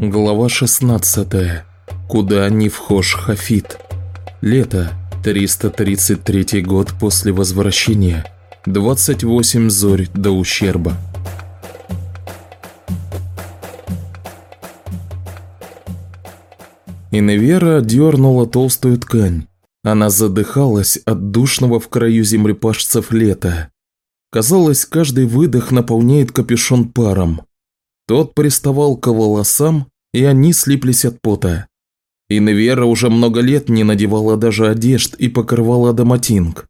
Глава 16. Куда не вхож Хафит. Лето. 333 год после возвращения. 28 зорь до ущерба. Иневера дернула толстую ткань. Она задыхалась от душного в краю землепашцев лета. Казалось, каждый выдох наполняет капюшон паром. Тот приставал к волосам, и они слиплись от пота. Инвера уже много лет не надевала даже одежд и покрывала доматинг.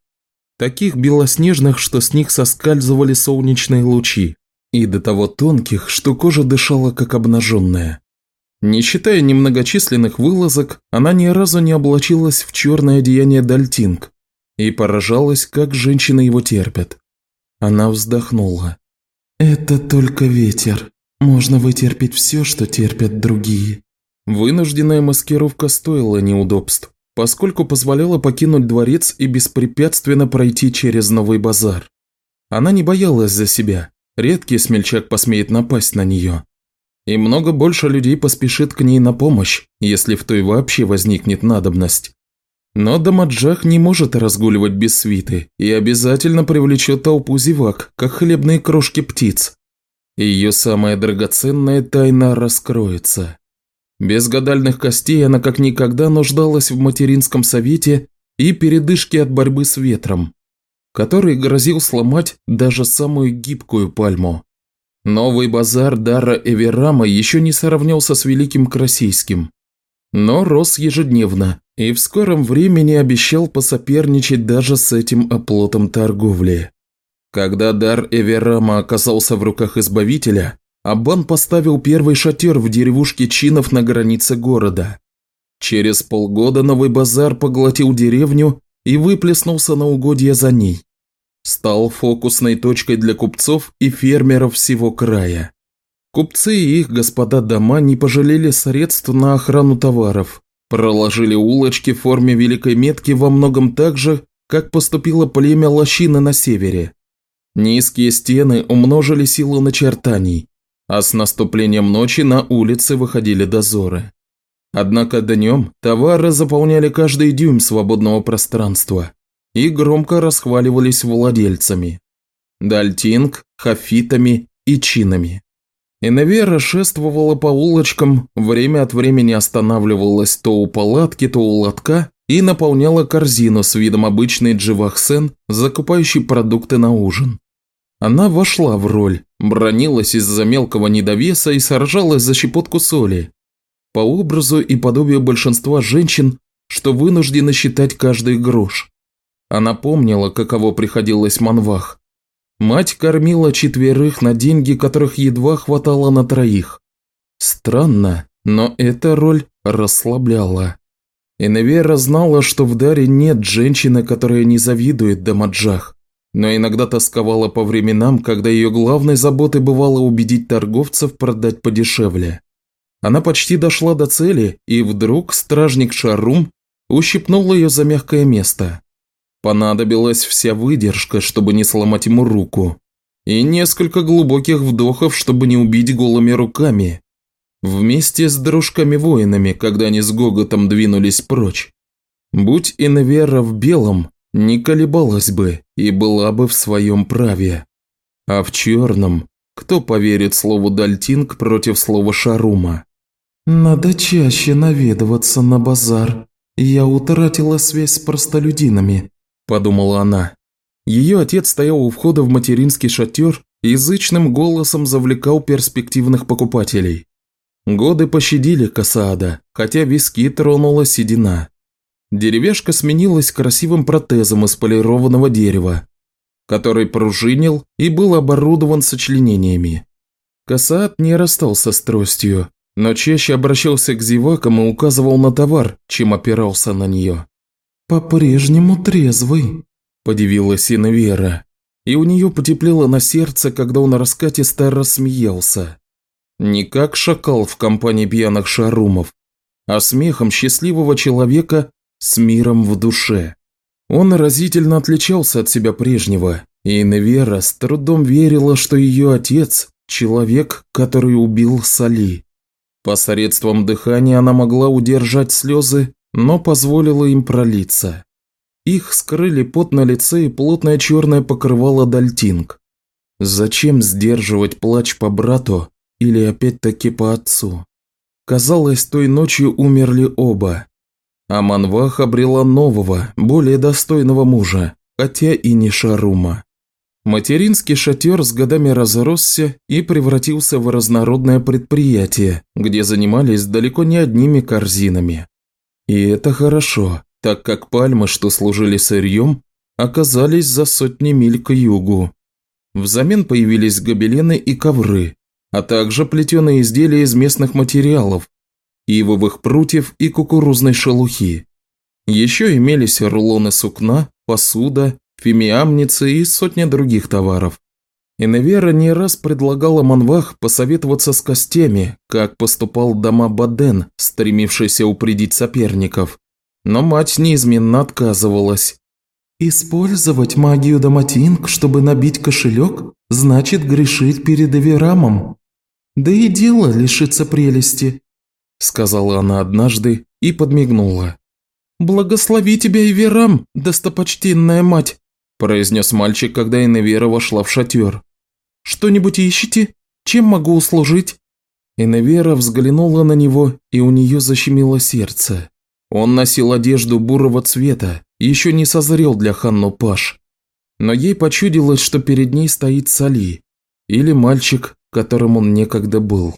Таких белоснежных, что с них соскальзывали солнечные лучи, и до того тонких, что кожа дышала как обнаженная. Не считая немногочисленных вылазок, она ни разу не облачилась в черное одеяние дальтинг и поражалась, как женщины его терпят. Она вздохнула. «Это только ветер», можно вытерпеть все, что терпят другие. Вынужденная маскировка стоила неудобств, поскольку позволяла покинуть дворец и беспрепятственно пройти через новый базар. Она не боялась за себя, редкий смельчак посмеет напасть на нее. И много больше людей поспешит к ней на помощь, если в той вообще возникнет надобность. Но Дамаджах не может разгуливать без свиты и обязательно привлечет толпу зевак, как хлебные крошки птиц ее самая драгоценная тайна раскроется. Без гадальных костей она как никогда нуждалась в материнском совете и передышке от борьбы с ветром, который грозил сломать даже самую гибкую пальму. Новый базар Дара Эверама еще не сравнялся с Великим Красийским, но рос ежедневно и в скором времени обещал посоперничать даже с этим оплотом торговли. Когда дар Эверама оказался в руках Избавителя, Аббан поставил первый шатер в деревушке Чинов на границе города. Через полгода новый базар поглотил деревню и выплеснулся на угодья за ней. Стал фокусной точкой для купцов и фермеров всего края. Купцы и их господа дома не пожалели средств на охрану товаров, проложили улочки в форме великой метки во многом так же, как поступило племя Лощины на севере. Низкие стены умножили силу начертаний, а с наступлением ночи на улицы выходили дозоры. Однако днем товары заполняли каждый дюйм свободного пространства и громко расхваливались владельцами. Дальтинг, хафитами и чинами. Иневера шествовала по улочкам, время от времени останавливалась то у палатки, то у лотка и наполняла корзину с видом обычной дживахсен, закупающей продукты на ужин. Она вошла в роль, бронилась из-за мелкого недовеса и сражалась за щепотку соли. По образу и подобию большинства женщин, что вынуждены считать каждый грош. Она помнила, каково приходилось Манвах. Мать кормила четверых на деньги, которых едва хватало на троих. Странно, но эта роль расслабляла. Иневера знала, что в Даре нет женщины, которая не завидует Дамаджах но иногда тосковала по временам, когда ее главной заботой бывало убедить торговцев продать подешевле. Она почти дошла до цели, и вдруг стражник Шарум ущипнул ее за мягкое место. Понадобилась вся выдержка, чтобы не сломать ему руку, и несколько глубоких вдохов, чтобы не убить голыми руками. Вместе с дружками-воинами, когда они с гоготом двинулись прочь. Будь Инвера в белом, не колебалась бы и была бы в своем праве. А в черном, кто поверит слову «дальтинг» против слова «шарума»? «Надо чаще наведываться на базар. Я утратила связь с простолюдинами», – подумала она. Ее отец стоял у входа в материнский шатер и язычным голосом завлекал перспективных покупателей. Годы пощадили Касаада, хотя виски тронула седина. Деревяшка сменилась красивым протезом из полированного дерева, который пружинил и был оборудован сочленениями. Касаат не расстался с тростью, но чаще обращался к зевакам и указывал на товар, чем опирался на нее. «По-прежнему трезвый», – подивилась Инвера, и у нее потеплело на сердце, когда он раскатисто рассмеялся. Не как шакал в компании пьяных шарумов, а смехом счастливого человека, с миром в душе. Он разительно отличался от себя прежнего, и Невера с трудом верила, что ее отец – человек, который убил Сали. Посредством дыхания она могла удержать слезы, но позволила им пролиться. Их скрыли пот на лице и плотное черное покрывало дальтинг. Зачем сдерживать плач по брату или опять-таки по отцу? Казалось, той ночью умерли оба. А Манвах обрела нового, более достойного мужа, хотя и не Шарума. Материнский шатер с годами разросся и превратился в разнородное предприятие, где занимались далеко не одними корзинами. И это хорошо, так как пальмы, что служили сырьем, оказались за сотни миль к югу. Взамен появились гобелены и ковры, а также плетеные изделия из местных материалов, ивовых прутьев и кукурузной шелухи. Еще имелись рулоны сукна, посуда, фимиамницы и сотня других товаров. Иневера не раз предлагала Манвах посоветоваться с костями, как поступал дома Баден, стремившийся упредить соперников. Но мать неизменно отказывалась. «Использовать магию Даматинг, чтобы набить кошелек, значит грешить перед Эверамом. Да и дело лишится прелести», – сказала она однажды и подмигнула. «Благослови тебя, Эверам, достопочтенная мать!» – произнес мальчик, когда Иневера вошла в шатер. «Что-нибудь ищете? Чем могу услужить?» Иневера взглянула на него, и у нее защемило сердце. Он носил одежду бурого цвета, еще не созрел для Ханну Паш. Но ей почудилось, что перед ней стоит Сали, или мальчик, которым он некогда был.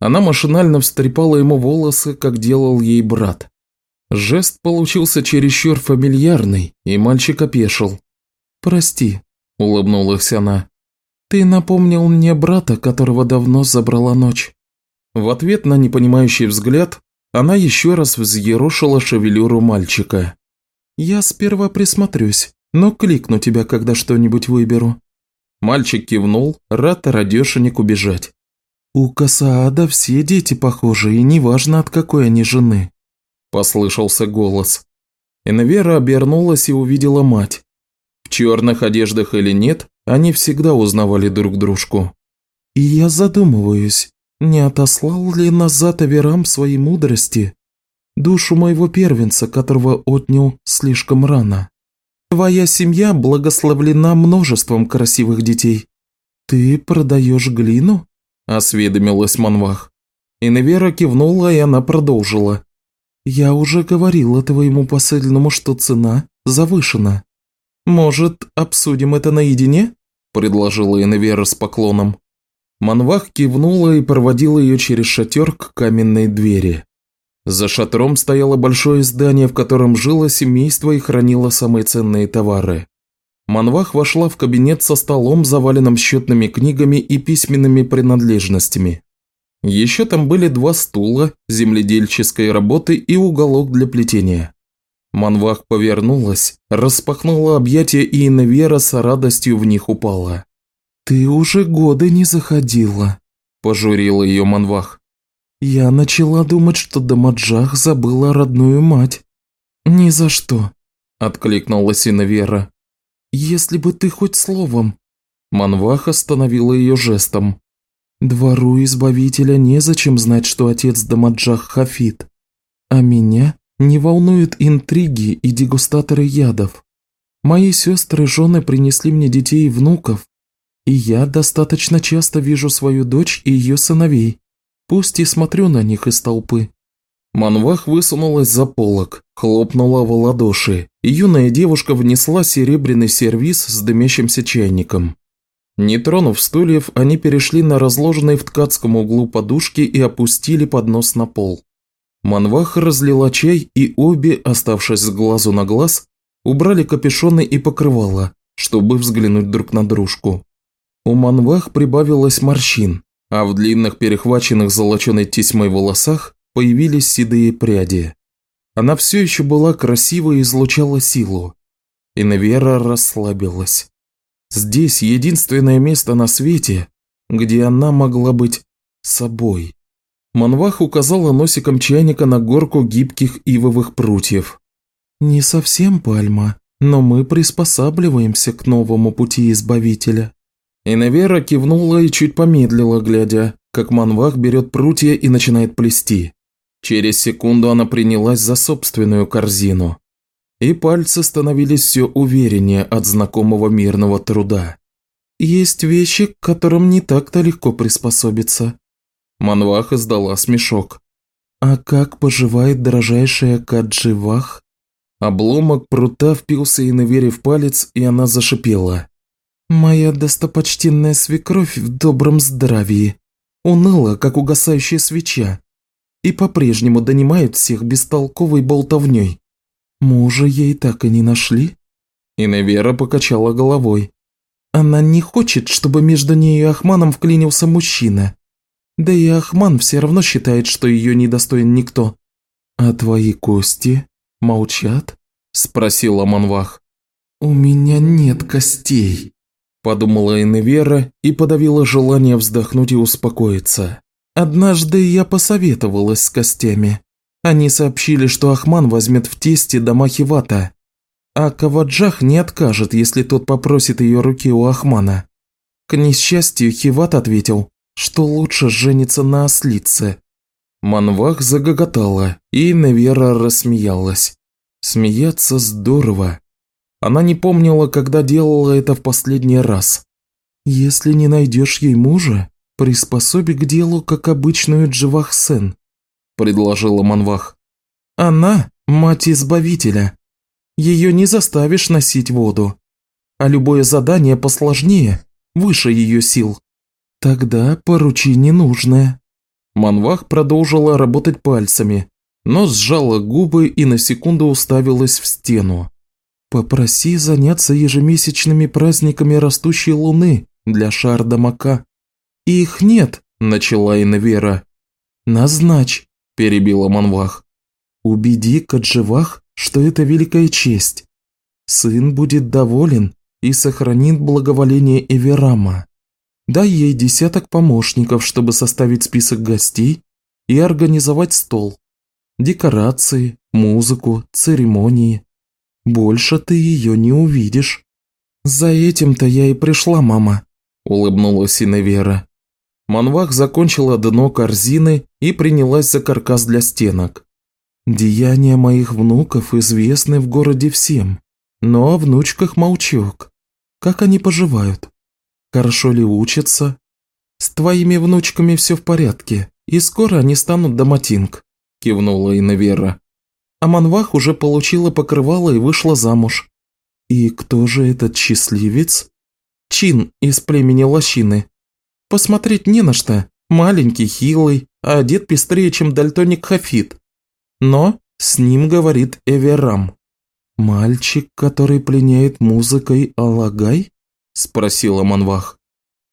Она машинально встрепала ему волосы, как делал ей брат. Жест получился чересчур фамильярный, и мальчик опешил. «Прости», – улыбнулась она. «Ты напомнил мне брата, которого давно забрала ночь». В ответ на непонимающий взгляд, она еще раз взъерошила шевелюру мальчика. «Я сперва присмотрюсь, но кликну тебя, когда что-нибудь выберу». Мальчик кивнул, рад радешенек убежать. «У Касаада все дети похожи, и неважно, от какой они жены», – послышался голос. Энвера обернулась и увидела мать. В черных одеждах или нет, они всегда узнавали друг дружку. «И я задумываюсь, не отослал ли назад Аверам своей мудрости душу моего первенца, которого отнял слишком рано? Твоя семья благословлена множеством красивых детей. Ты продаешь глину?» – осведомилась Манвах. Иневера кивнула, и она продолжила. «Я уже говорила твоему посыльному, что цена завышена. Может, обсудим это наедине?» – предложила Иневера с поклоном. Манвах кивнула и проводила ее через шатер к каменной двери. За шатром стояло большое здание, в котором жило семейство и хранило самые ценные товары. Манвах вошла в кабинет со столом, заваленным счетными книгами и письменными принадлежностями. Еще там были два стула, земледельческой работы и уголок для плетения. Манвах повернулась, распахнула объятия, и Инвера с радостью в них упала. «Ты уже годы не заходила», – пожурила ее Манвах. «Я начала думать, что Дамаджах забыла родную мать». «Ни за что», – откликнулась Инвера. «Если бы ты хоть словом...» Манвах остановила ее жестом. «Двору Избавителя незачем знать, что отец Дамаджах Хафит. А меня не волнуют интриги и дегустаторы ядов. Мои сестры и жены принесли мне детей и внуков, и я достаточно часто вижу свою дочь и ее сыновей, пусть и смотрю на них из толпы». Манвах высунулась за полок, хлопнула в ладоши, и юная девушка внесла серебряный сервиз с дымящимся чайником. Не тронув стульев, они перешли на разложенные в ткацком углу подушки и опустили поднос на пол. Манвах разлила чай, и обе, оставшись с глазу на глаз, убрали капюшоны и покрывала, чтобы взглянуть друг на дружку. У Манвах прибавилось морщин, а в длинных перехваченных золоченой тесьмой волосах появились седые пряди. Она все еще была красива и излучала силу. И Навера расслабилась. Здесь единственное место на свете, где она могла быть собой. Манвах указала носиком чайника на горку гибких ивовых прутьев. «Не совсем пальма, но мы приспосабливаемся к новому пути Избавителя». Иневера кивнула и чуть помедлила, глядя, как Манвах берет прутья и начинает плести. Через секунду она принялась за собственную корзину. И пальцы становились все увереннее от знакомого мирного труда. Есть вещи, к которым не так-то легко приспособиться. Манвах издала смешок. А как поживает дорожайшая Кадживах? Обломок прута впился и Иневере в палец, и она зашипела. «Моя достопочтенная свекровь в добром здравии. Уныла, как угасающая свеча. И по-прежнему донимает всех бестолковой болтовней. Мужа ей так и не нашли?» Иневера покачала головой. «Она не хочет, чтобы между ней и Ахманом вклинился мужчина. Да и Ахман все равно считает, что ее недостоин никто. А твои кости молчат?» – спросила Манвах. «У меня нет костей», – подумала Иневера и подавила желание вздохнуть и успокоиться. «Однажды я посоветовалась с костями. Они сообщили, что Ахман возьмет в тесте дома Хивата, а Каваджах не откажет, если тот попросит ее руки у Ахмана. К несчастью, Хиват ответил, что лучше жениться на ослице. Манвах загоготала, и Невера рассмеялась. Смеяться здорово. Она не помнила, когда делала это в последний раз. «Если не найдешь ей мужа, приспособи к делу, как обычную Дживахсен», – предложила Манвах. «Она – мать Избавителя. Ее не заставишь носить воду. А любое задание посложнее, выше ее сил. Тогда поручи ненужное». Манвах продолжила работать пальцами, но сжала губы и на секунду уставилась в стену. «Попроси заняться ежемесячными праздниками растущей луны для Шардамака». «Их нет», – начала Инвера. «Назначь», – перебила Манвах. «Убеди Кадживах, что это великая честь. Сын будет доволен и сохранит благоволение Эверама. Дай ей десяток помощников, чтобы составить список гостей и организовать стол. Декорации, музыку, церемонии. Больше ты ее не увидишь. За этим-то я и пришла, мама, улыбнулась Иневера. Манвах закончила дно корзины и принялась за каркас для стенок. Деяния моих внуков известны в городе всем, но о внучках молчок. Как они поживают? Хорошо ли учатся? С твоими внучками все в порядке, и скоро они станут доматинг. – кивнула Инавера. А Манвах уже получила покрывало и вышла замуж. И кто же этот счастливец? Чин из племени Лощины. Посмотреть не на что. Маленький, хилый, а одет пестрее, чем дальтоник Хафит. Но с ним говорит Эверам. «Мальчик, который пленяет музыкой Алагай?» – спросила Манвах.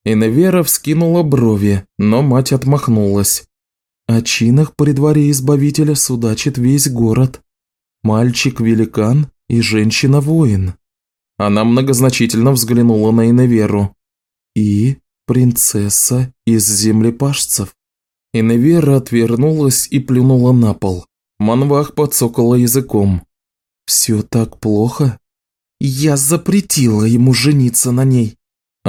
Иневера вскинула брови, но мать отмахнулась. О чинах при дворе Избавителя судачит весь город. Мальчик-великан и женщина-воин. Она многозначительно взглянула на Иневеру. И принцесса из землепашцев. Иневера отвернулась и плюнула на пол. Манвах подсокала языком. «Все так плохо?» «Я запретила ему жениться на ней»,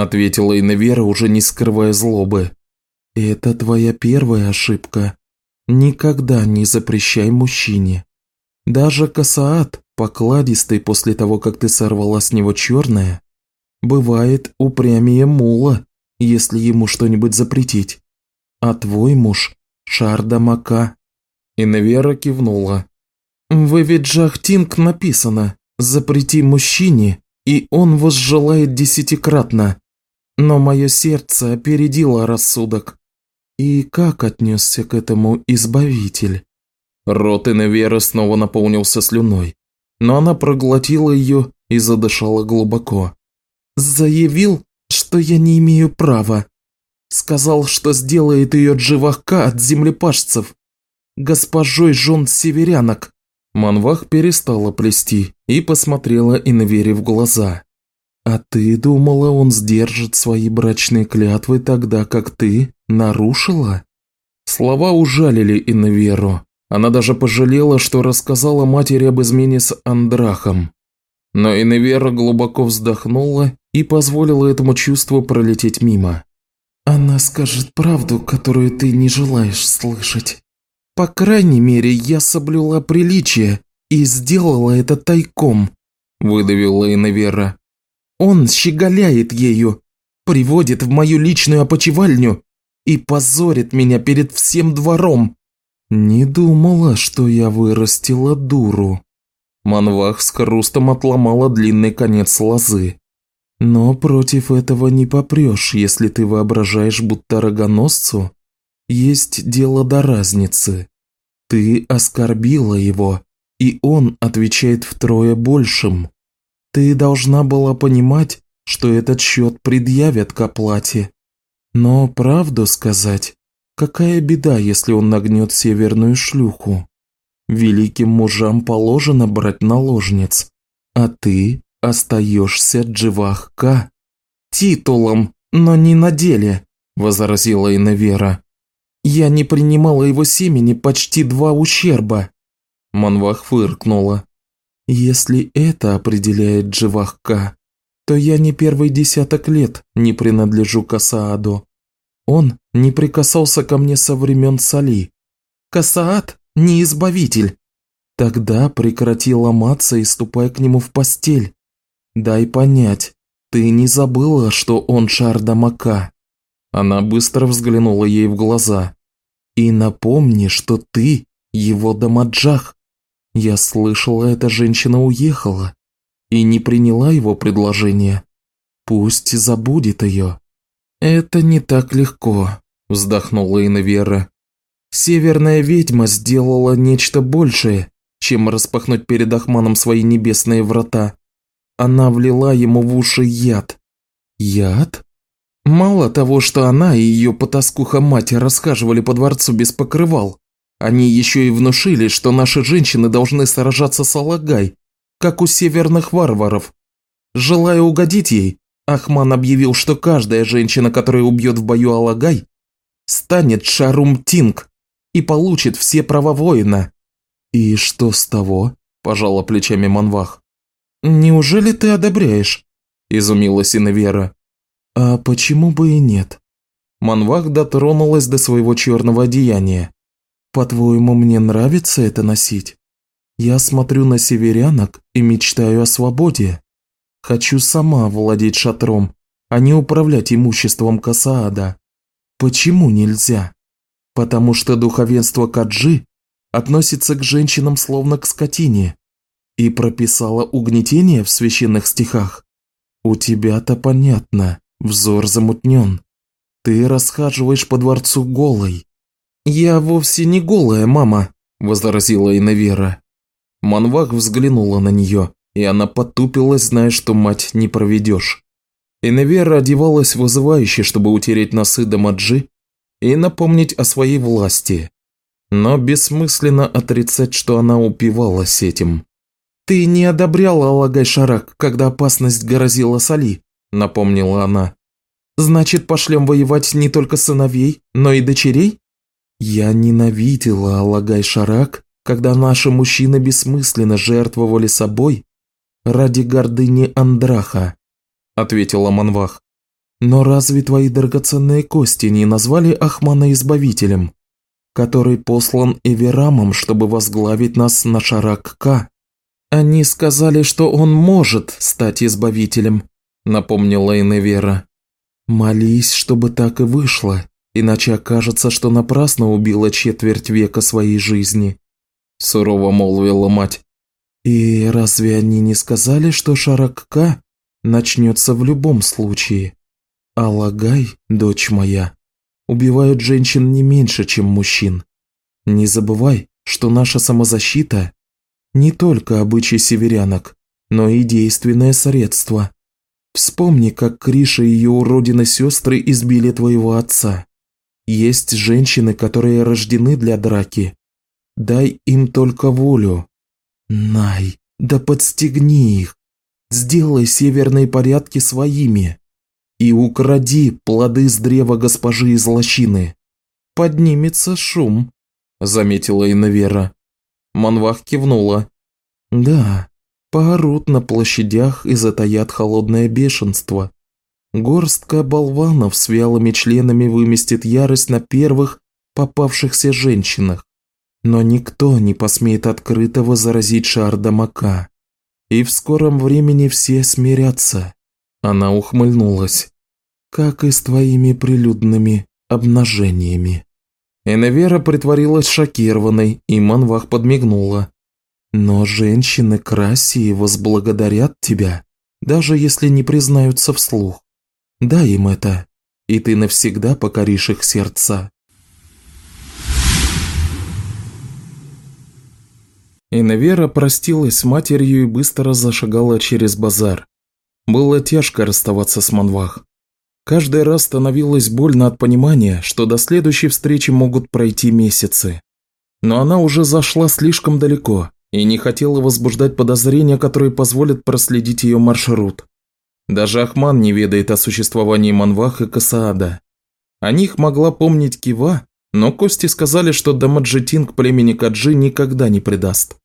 ответила Иневера, уже не скрывая злобы. «Это твоя первая ошибка. Никогда не запрещай мужчине. Даже Касаат, покладистый после того, как ты сорвала с него черное, бывает упрямее мула, если ему что-нибудь запретить. А твой муж – Шарда Мака». Инвера кивнула. «В Эвиджахтинг написано «Запрети мужчине, и он возжелает десятикратно». Но мое сердце опередило рассудок. И как отнесся к этому Избавитель? Рот Иневера снова наполнился слюной, но она проглотила ее и задышала глубоко. «Заявил, что я не имею права. Сказал, что сделает ее Дживака от землепашцев. Госпожой жен северянок». Манвах перестала плести и посмотрела Иневере в глаза. «А ты думала, он сдержит свои брачные клятвы тогда, как ты нарушила?» Слова ужалили Инверу. Она даже пожалела, что рассказала матери об измене с Андрахом. Но Инвера глубоко вздохнула и позволила этому чувству пролететь мимо. Она скажет правду, которую ты не желаешь слышать. По крайней мере, я соблюла приличие и сделала это тайком», – выдавила Иневера. «Он щеголяет ею, приводит в мою личную опочивальню и позорит меня перед всем двором». «Не думала, что я вырастила дуру». Манвах с хрустом отломала длинный конец лозы. Но против этого не попрешь, если ты воображаешь, будто рогоносцу есть дело до разницы. Ты оскорбила его, и он отвечает втрое большим. Ты должна была понимать, что этот счет предъявят к оплате. Но правду сказать, какая беда, если он нагнет северную шлюху? Великим мужам положено брать наложниц, а ты остаешься Дживахка. Титулом, но не на деле, возразила Инавера. Я не принимала его семени почти два ущерба. Манвах фыркнула. Если это определяет Дживахка, то я не первый десяток лет не принадлежу Касааду. Он не прикасался ко мне со времен Сали. Касаад не избавитель. Тогда прекрати ломаться и ступай к нему в постель. Дай понять, ты не забыла, что он Шардамака?» Она быстро взглянула ей в глаза. «И напомни, что ты его Дамаджах. Я слышала, эта женщина уехала и не приняла его предложение. Пусть забудет ее». «Это не так легко», – вздохнула Инвера. «Северная ведьма сделала нечто большее, чем распахнуть перед Ахманом свои небесные врата. Она влила ему в уши яд. Яд? Мало того, что она и ее потаскуха-мать расхаживали по дворцу без покрывал, они еще и внушили, что наши женщины должны сражаться с Алагай, как у северных варваров. Желая угодить ей, Ахман объявил, что каждая женщина, которая убьет в бою Алагай, станет Шарум Тинг и получит все права воина. «И что с того?» – пожала плечами Манвах. «Неужели ты одобряешь?» – изумилась Инвера. «А почему бы и нет?» Манвах дотронулась до своего черного одеяния. «По-твоему, мне нравится это носить? Я смотрю на северянок и мечтаю о свободе. Хочу сама владеть шатром, а не управлять имуществом Касаада. Почему нельзя? Потому что духовенство Каджи относится к женщинам словно к скотине и прописала угнетение в священных стихах? У тебя-то понятно, взор замутнен. Ты расхаживаешь по дворцу голой. Я вовсе не голая, мама, возразила Инавера. Манвах взглянула на нее, и она потупилась, зная, что мать не проведешь. Инавера одевалась вызывающе, чтобы утереть носы Дамаджи и напомнить о своей власти. Но бессмысленно отрицать, что она упивалась этим. «Ты не одобряла Алагай-Шарак, когда опасность грозила Сали», – напомнила она. «Значит, пошлем воевать не только сыновей, но и дочерей?» «Я ненавидела Алагай-Шарак, когда наши мужчины бессмысленно жертвовали собой ради гордыни Андраха», – ответила Манвах. «Но разве твои драгоценные кости не назвали Ахмана Избавителем, который послан Эверамом, чтобы возглавить нас на Шарак-Ка?» «Они сказали, что он может стать избавителем», – напомнила Иневера. «Молись, чтобы так и вышло, иначе окажется, что напрасно убила четверть века своей жизни», – сурово молвила мать. «И разве они не сказали, что Шаракка начнется в любом случае? А Лагай, дочь моя, убивают женщин не меньше, чем мужчин. Не забывай, что наша самозащита не только обычай северянок, но и действенное средство. Вспомни, как Криша и ее уродины сестры избили твоего отца. Есть женщины, которые рождены для драки. Дай им только волю. Най, да подстегни их. Сделай северные порядки своими. И укради плоды с древа госпожи из лощины. Поднимется шум, заметила Инавера. Манвах кивнула. «Да, поорут на площадях и затаят холодное бешенство. Горстка болванов с вялыми членами выместит ярость на первых попавшихся женщинах. Но никто не посмеет открыто возразить шар Дамака. И в скором времени все смирятся. Она ухмыльнулась. Как и с твоими прилюдными обнажениями. Эневера притворилась шокированной, и Манвах подмигнула. Но женщины Красии возблагодарят тебя, даже если не признаются вслух. Дай им это, и ты навсегда покоришь их сердца. Иневера простилась с матерью и быстро зашагала через базар. Было тяжко расставаться с Манвах. Каждый раз становилось больно от понимания, что до следующей встречи могут пройти месяцы. Но она уже зашла слишком далеко и не хотела возбуждать подозрения, которые позволят проследить ее маршрут. Даже Ахман не ведает о существовании Манвах и Касаада. О них могла помнить Кива, но Кости сказали, что Дамаджетин к племени Каджи никогда не предаст.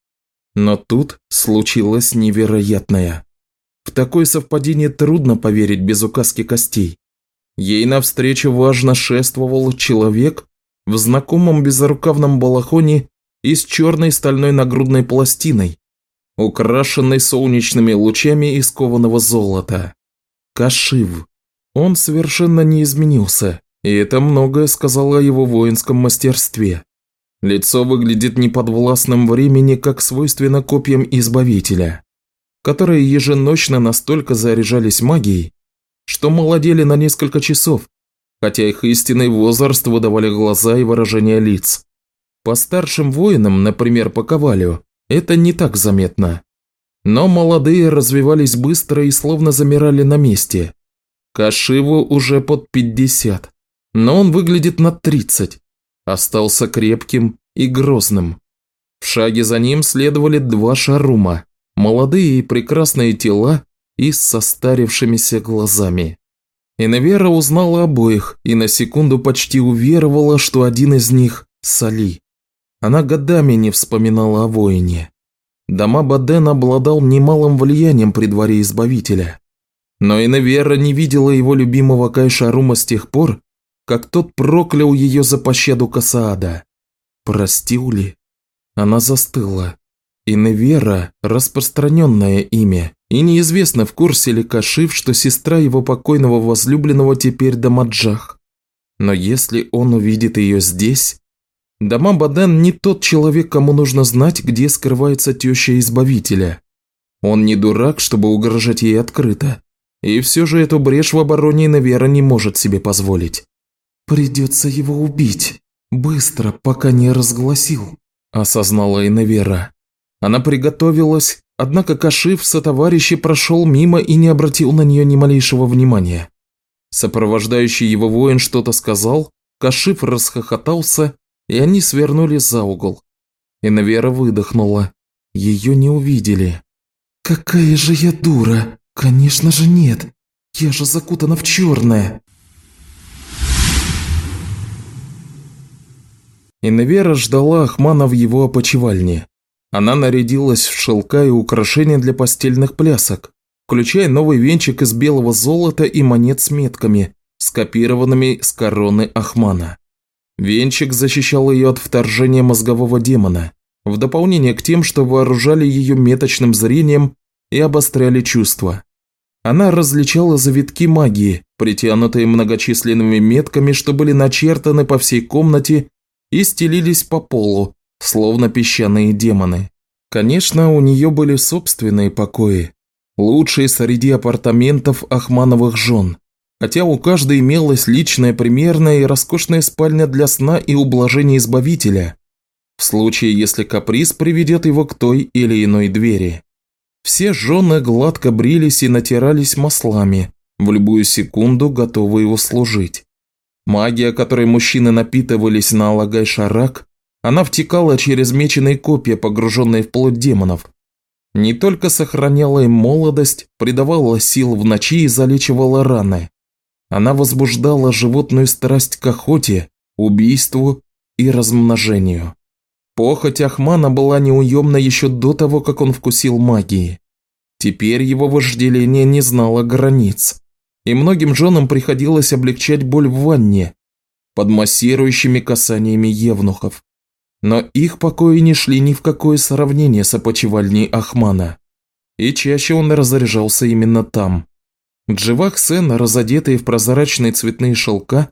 Но тут случилось невероятное. В такое совпадение трудно поверить без указки костей. Ей навстречу важно шествовал человек в знакомом безрукавном балахоне и с черной стальной нагрудной пластиной, украшенной солнечными лучами из кованого золота. Кашив. Он совершенно не изменился, и это многое сказало о его воинском мастерстве. Лицо выглядит неподвластным времени, как свойственно копьям Избавителя, которые еженочно настолько заряжались магией, что молодели на несколько часов, хотя их истинный возраст выдавали глаза и выражения лиц. По старшим воинам, например, по Ковалю, это не так заметно. Но молодые развивались быстро и словно замирали на месте. Кашиву уже под 50, но он выглядит на 30. Остался крепким и грозным. В шаге за ним следовали два шарума, молодые и прекрасные тела и с состарившимися глазами. Иневера узнала обоих и на секунду почти уверовала, что один из них – Сали. Она годами не вспоминала о воине. Дома Баден обладал немалым влиянием при дворе Избавителя. Но Иневера не видела его любимого Кайшарума с тех пор, как тот проклял ее за пощаду Касаада. Простил ли? Она застыла. Иневера – распространенное имя, и неизвестно, в курсе ли Кашив, что сестра его покойного возлюбленного теперь Дамаджах. Но если он увидит ее здесь, Дама Баден не тот человек, кому нужно знать, где скрывается теща Избавителя. Он не дурак, чтобы угрожать ей открыто. И все же эту брешь в обороне Навера не может себе позволить. «Придется его убить. Быстро, пока не разгласил», – осознала Инавера. Она приготовилась, однако Кашив со товарищи прошел мимо и не обратил на нее ни малейшего внимания. Сопровождающий его воин что-то сказал, Кашив расхохотался и они свернули за угол. Инвера выдохнула. Ее не увидели. «Какая же я дура! Конечно же нет! Я же закутана в черное!» Инвера ждала Ахмана в его опочивальне. Она нарядилась в шелка и украшения для постельных плясок, включая новый венчик из белого золота и монет с метками, скопированными с короны Ахмана. Венчик защищал ее от вторжения мозгового демона, в дополнение к тем, что вооружали ее меточным зрением и обостряли чувства. Она различала завитки магии, притянутые многочисленными метками, что были начертаны по всей комнате и стелились по полу, словно песчаные демоны. Конечно, у нее были собственные покои, лучшие среди апартаментов Ахмановых жен, хотя у каждой имелась личная примерная и роскошная спальня для сна и ублажения избавителя, в случае, если каприз приведет его к той или иной двери. Все жены гладко брились и натирались маслами, в любую секунду готовые услужить. Магия, которой мужчины напитывались на Алагай-Шарак, она втекала через меченые копья, погруженные в плоть демонов. Не только сохраняла им молодость, придавала сил в ночи и залечивала раны, она возбуждала животную страсть к охоте, убийству и размножению. Похоть Ахмана была неуемна еще до того, как он вкусил магии. Теперь его вожделение не знало границ. и многим женам приходилось облегчать боль в ванне под массирующими касаниями евнухов. Но их покои не шли ни в какое сравнение с опочивальней Ахмана, и чаще он разряжался именно там. Дживах Сен, разодетые в прозрачные цветные шелка,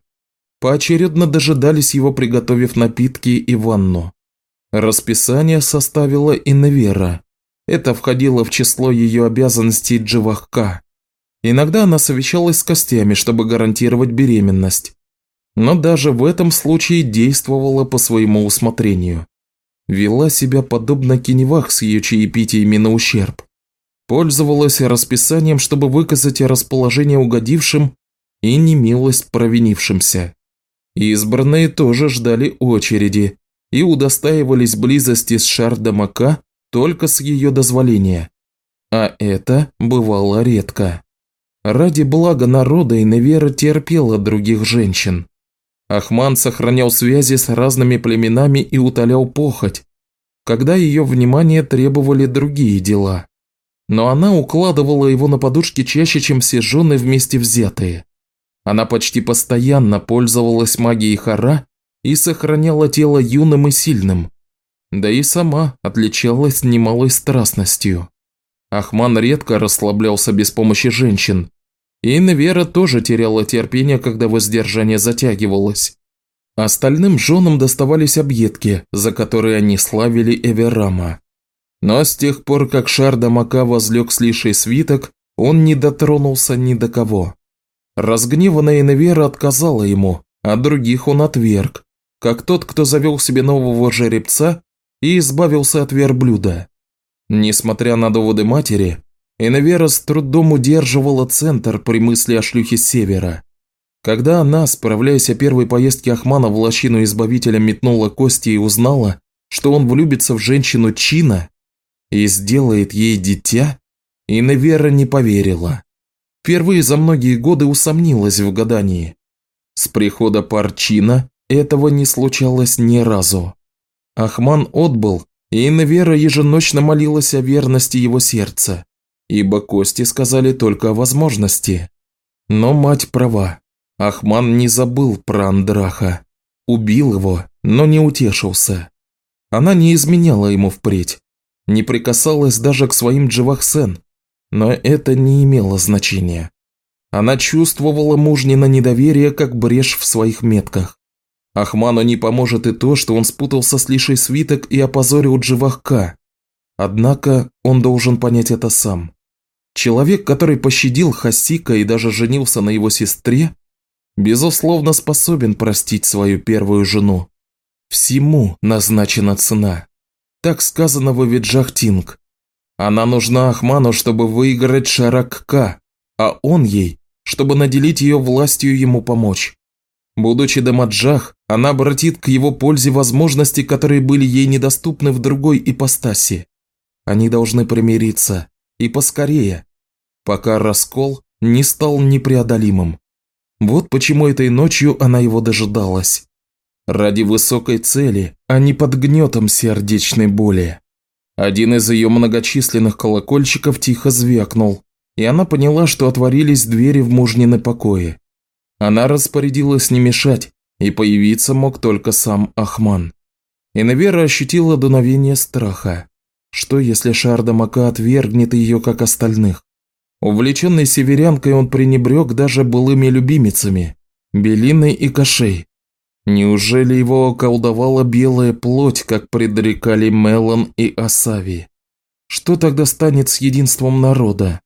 поочередно дожидались его, приготовив напитки и ванну. Расписание составила Инвера. Это входило в число ее обязанностей Дживахка. Иногда она совещалась с костями, чтобы гарантировать беременность. Но даже в этом случае действовала по своему усмотрению. Вела себя подобно Кеневах с ее чаепитиями на ущерб. Пользовалась расписанием, чтобы выказать расположение угодившим и немилость провинившимся. Избранные тоже ждали очереди и удостаивались близости с Шардамака только с ее дозволения. А это бывало редко. Ради блага народа Иневера терпела других женщин. Ахман сохранял связи с разными племенами и утолял похоть, когда ее внимание требовали другие дела. Но она укладывала его на подушки чаще, чем все жены вместе взятые. Она почти постоянно пользовалась магией Хара и сохраняла тело юным и сильным. Да и сама отличалась немалой страстностью. Ахман редко расслаблялся без помощи женщин, и Невера тоже теряла терпение, когда воздержание затягивалось. Остальным женам доставались объедки, за которые они славили Эверама. Но с тех пор, как Шарда Мака возлег с лишей свиток, он не дотронулся ни до кого. Разгневанная Невера отказала ему, а других он отверг, как тот, кто завел себе нового жеребца и избавился от верблюда. Несмотря на доводы матери, Инвера с трудом удерживала центр при мысли о шлюхе севера. Когда она, справляясь о первой поездке Ахмана в лощину Избавителя, метнула кости и узнала, что он влюбится в женщину Чина и сделает ей дитя, Инвера не поверила. Впервые за многие годы усомнилась в гадании. С прихода пар Чина этого не случалось ни разу. Ахман отбыл, и Инвера еженочно молилась о верности его сердца, ибо кости сказали только о возможности. Но мать права. Ахман не забыл про Андраха. Убил его, но не утешился. Она не изменяла ему впредь. Не прикасалась даже к своим Дживахсен. Но это не имело значения. Она чувствовала мужнино недоверие, как брешь в своих метках. Ахману не поможет и то, что он спутался с лишей свиток и опозорил Дживахка. Однако он должен понять это сам. Человек, который пощадил Хасика и даже женился на его сестре, безусловно способен простить свою первую жену. Всему назначена цена. Так сказано в Эвиджахтинг. Она нужна Ахману, чтобы выиграть Шаракка, а он ей, чтобы наделить ее властью ему помочь. Будучи Дамаджах, она обратит к его пользе возможности, которые были ей недоступны в другой ипостаси. Они должны примириться, и поскорее, пока раскол не стал непреодолимым. Вот почему этой ночью она его дожидалась. Ради высокой цели, а не под гнетом сердечной боли. Один из ее многочисленных колокольчиков тихо звякнул, и она поняла, что отворились двери в мужнины покои. Она распорядилась не мешать, и появиться мог только сам Ахман. Иневера ощутила дуновение страха. Что, если Шарда Мака отвергнет ее, как остальных? Увлеченный северянкой он пренебрег даже былыми любимицами, Белиной и Кашей. Неужели его околдовала белая плоть, как предрекали Мелан и Асави? Что тогда станет с единством народа?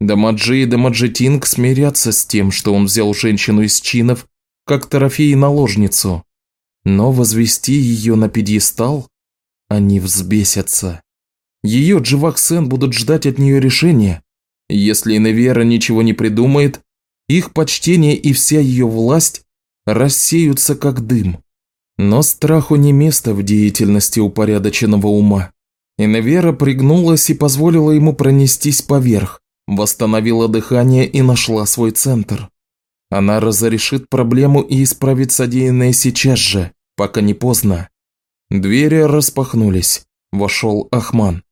Дамаджи и Дамаджитинг смирятся с тем, что он взял женщину из чинов, как трофей наложницу. Но возвести ее на пьедестал? Они взбесятся. Ее Дживаксен будут ждать от нее решения. Если Иневера ничего не придумает, их почтение и вся ее власть рассеются как дым. Но страху не место в деятельности упорядоченного ума. Иневера пригнулась и позволила ему пронестись поверх, восстановила дыхание и нашла свой центр. Она разрешит проблему и исправит содеянное сейчас же, пока не поздно. Двери распахнулись. Вошел Ахман.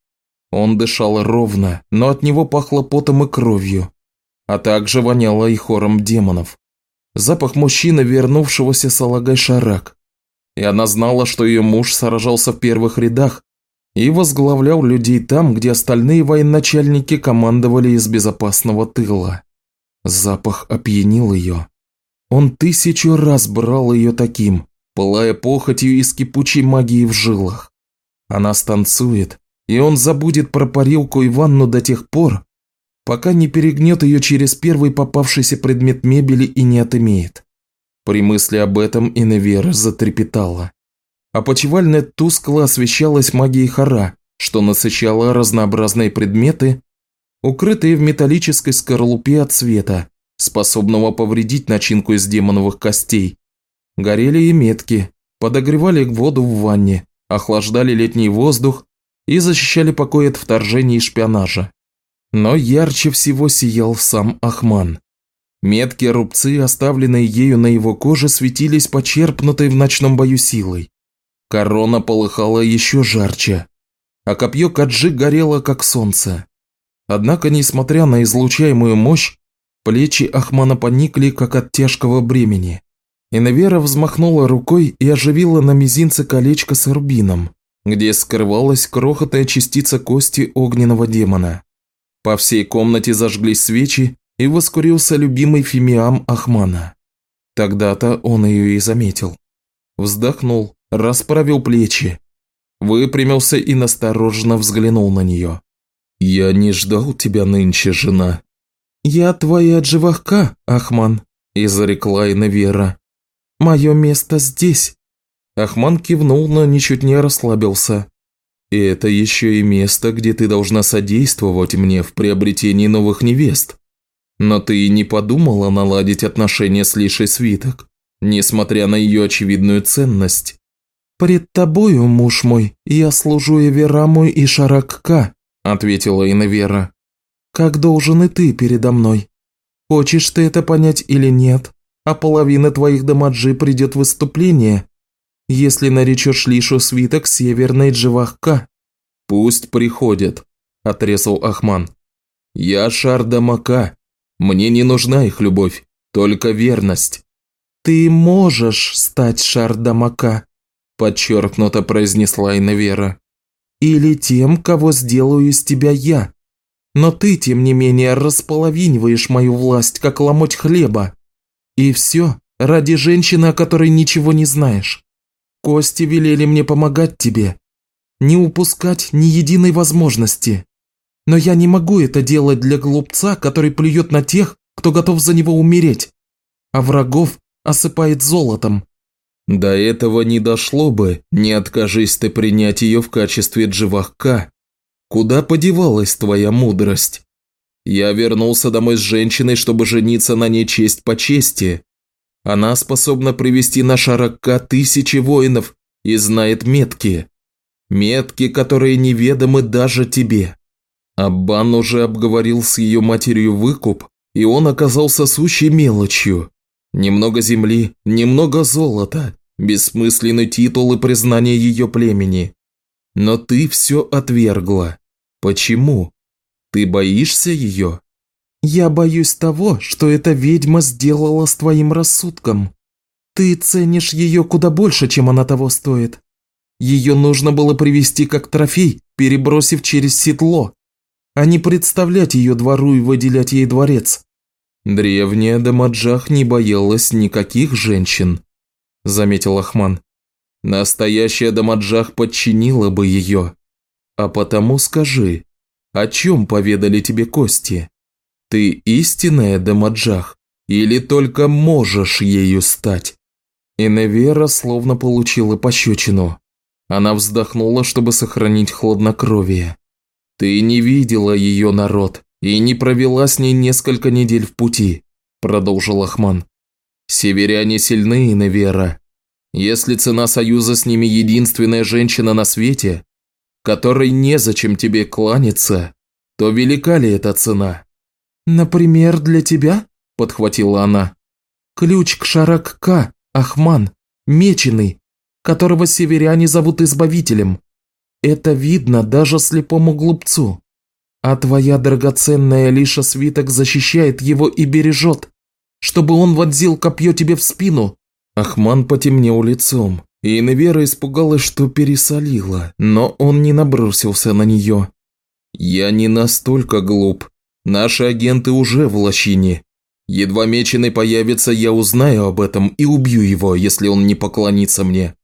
Он дышал ровно, но от него пахло потом и кровью. а также воняло и хором демонов. Запах мужчины, вернувшегося с Алагай-Шарак. И она знала, что ее муж сражался в первых рядах и возглавлял людей там, где остальные военачальники командовали из безопасного тыла. Запах опьянил ее. Он тысячу раз брал ее таким, пылая похотью из кипучей магии в жилах. Она станцует, и он забудет про парилку и ванну до тех пор, пока не перегнет ее через первый попавшийся предмет мебели и не отымеет. При мысли об этом Иневера затрепетала. Опочивальня тускло освещалась магией хара, что насыщало разнообразные предметы, укрытые в металлической скорлупе от света, способного повредить начинку из демоновых костей. Горели и метки, подогревали воду в ванне, охлаждали летний воздух и защищали покой от вторжения и шпионажа. Но ярче всего сиял сам Ахман. Меткие рубцы, оставленные ею на его коже, светились почерпнутой в ночном бою силой. Корона полыхала еще жарче, а копье Каджи горело, как солнце. Однако, несмотря на излучаемую мощь, плечи Ахмана поникли, как от тяжкого бремени. Инвера взмахнула рукой и оживила на мизинце колечко с рубином, где скрывалась крохотная частица кости огненного демона. По всей комнате зажглись свечи, и воскурился любимый фимиам Ахмана. Тогда-то он ее и заметил. Вздохнул, расправил плечи, выпрямился и настороженно взглянул на нее. «Я не ждал тебя нынче, жена». «Я твоя дживахка, Ахман», – изрекла Инавера. «Мое место здесь». Ахман кивнул, но ничуть не расслабился. «И это еще и место, где ты должна содействовать мне в приобретении новых невест. Но ты и не подумала наладить отношения с Лишей Свиток, несмотря на ее очевидную ценность». «Пред тобою, муж мой, я служу Эвераму и Шаракка», – ответила Инавера. «Как должен и ты передо мной. Хочешь ты это понять или нет, а половина твоих дамаджи придет в выступление, если наречешь Лишу свиток Северной Дживахка». «Пусть приходят», – отрезал Ахман. «Я Шардамака. Мне не нужна их любовь, только верность». «Ты можешь стать Шардамака», подчеркнуто произнесла Инавера. «Или тем, кого сделаю из тебя я. Но ты, тем не менее, располовиниваешь мою власть, как ломоть хлеба. И все ради женщины, о которой ничего не знаешь. Кости велели мне помогать тебе, не упускать ни единой возможности. Но я не могу это делать для глупца, который плюет на тех, кто готов за него умереть, а врагов осыпает золотом. До этого не дошло бы, не откажись ты принять ее в качестве дживахка. Куда подевалась твоя мудрость? Я вернулся домой с женщиной, чтобы жениться на ней честь по чести. Она способна привести на Шаракка тысячи воинов и знает метки. Метки, которые неведомы даже тебе. Аббан уже обговорил с ее матерью выкуп, и он оказался сущей мелочью. Немного земли, немного золота, бессмысленный титул и признание ее племени. Но ты все отвергла. Почему? Ты боишься ее? Я боюсь того, что эта ведьма сделала с твоим рассудком. Ты ценишь ее куда больше, чем она того стоит. Ее нужно было привести как трофей, перебросив через седло, а не представлять ее двору и выделять ей дворец. Древняя Дамаджах не боялась никаких женщин, – заметил Ахман. «Настоящая Дамаджах подчинила бы ее. А потому скажи, о чем поведали тебе кости? Ты истинная Дамаджах или только можешь ею стать?» Иневера словно получила пощечину. Она вздохнула, чтобы сохранить хладнокровие. «Ты не видела ее народ и не провела с ней несколько недель в пути», – продолжил Ахман. Северяне сильны, Невера. Если цена союза с ними единственная женщина на свете, которой незачем тебе кланяться, то велика ли эта цена? Например, для тебя, подхватила она, ключ к Шарак-Ка, Ахман, меченый, которого северяне зовут Избавителем. Это видно даже слепому глупцу. а твоя драгоценная Лиша свиток защищает его и бережет, чтобы он вонзил копье тебе в спину». Ахман потемнел лицом, и Инвера испугалась, что пересолила, но он не набросился на нее. «Я не настолько глуп. Наши агенты уже в лощине. Едва меченый появится, я узнаю об этом и убью его, если он не поклонится мне».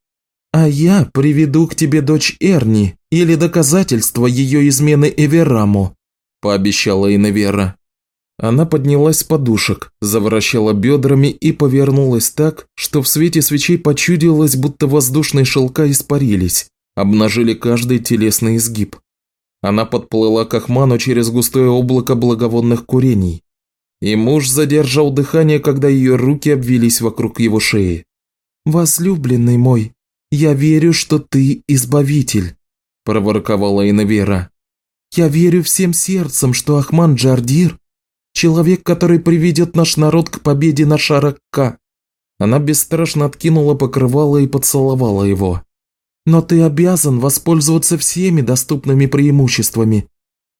«А я приведу к тебе дочь Эрни или доказательство ее измены Эвераму», – пообещала Инвера. Она поднялась с подушек, завращала бедрами и повернулась так, что в свете свечей почудилось, будто воздушные шелка испарились, обнажили каждый телесный изгиб. Она подплыла к Ахману через густое облако благовонных курений. И муж задержал дыхание, когда ее руки обвились вокруг его шеи. «Возлюбленный мой, я верю, что ты избавитель», – проворковала Инавера. «Я верю всем сердцем, что Ахман Джардир Человек, который приведет наш народ к победе на Шаракка». Она бесстрашно откинула покрывало и поцеловала его. «Но ты обязан воспользоваться всеми доступными преимуществами,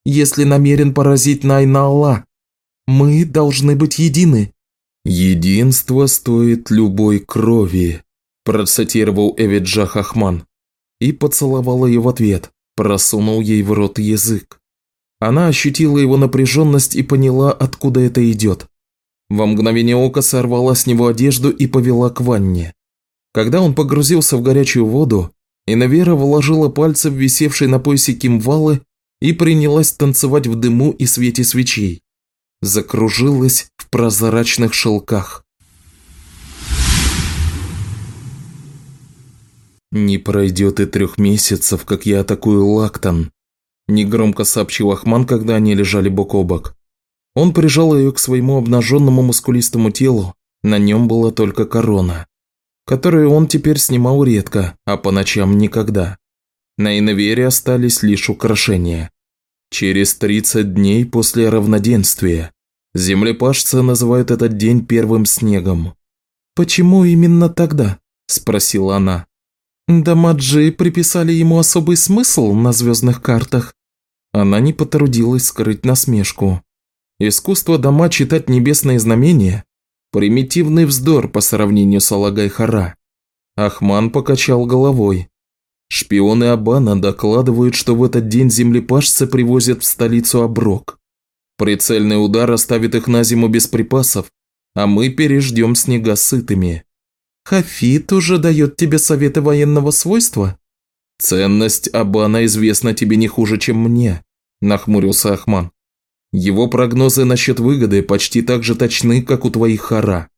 если намерен поразить Найна Мы должны быть едины». «Единство стоит любой крови», – процитировал Эвиджа Хахман. И поцеловал ее в ответ, просунул ей в рот язык. Она ощутила его напряженность и поняла, откуда это идет. Во мгновение ока сорвала с него одежду и повела к ванне. Когда он погрузился в горячую воду, Инавера вложила пальцы в висевший на поясе кимвалы и принялась танцевать в дыму и свете свечей. Закружилась в прозрачных шелках. Не пройдет и трех месяцев, как я атакую Лактон, Негромко сообщил Ахман, когда они лежали бок о бок. Он прижал ее к своему обнаженному мускулистому телу, на нем была только корона, которую он теперь снимал редко, а по ночам никогда. На Иновере остались лишь украшения. Через 30 дней после равноденствия землепашцы называют этот день первым снегом. «Почему именно тогда?» – спросила она. Дамаджи приписали ему особый смысл на звездных картах. Она не потрудилась скрыть насмешку. Искусство дома читать небесные знамения – примитивный вздор по сравнению с Алагай-Хара. Ахман покачал головой. Шпионы Абана докладывают, что в этот день землепашцы привозят в столицу оброк. Прицельный удар оставит их на зиму без припасов, а мы переждем снега сытыми. Хафит уже дает тебе советы военного свойства?» «Ценность Абана известна тебе не хуже, чем мне», – нахмурился Ахман. «Его прогнозы насчет выгоды почти так же точны, как у твоих хара».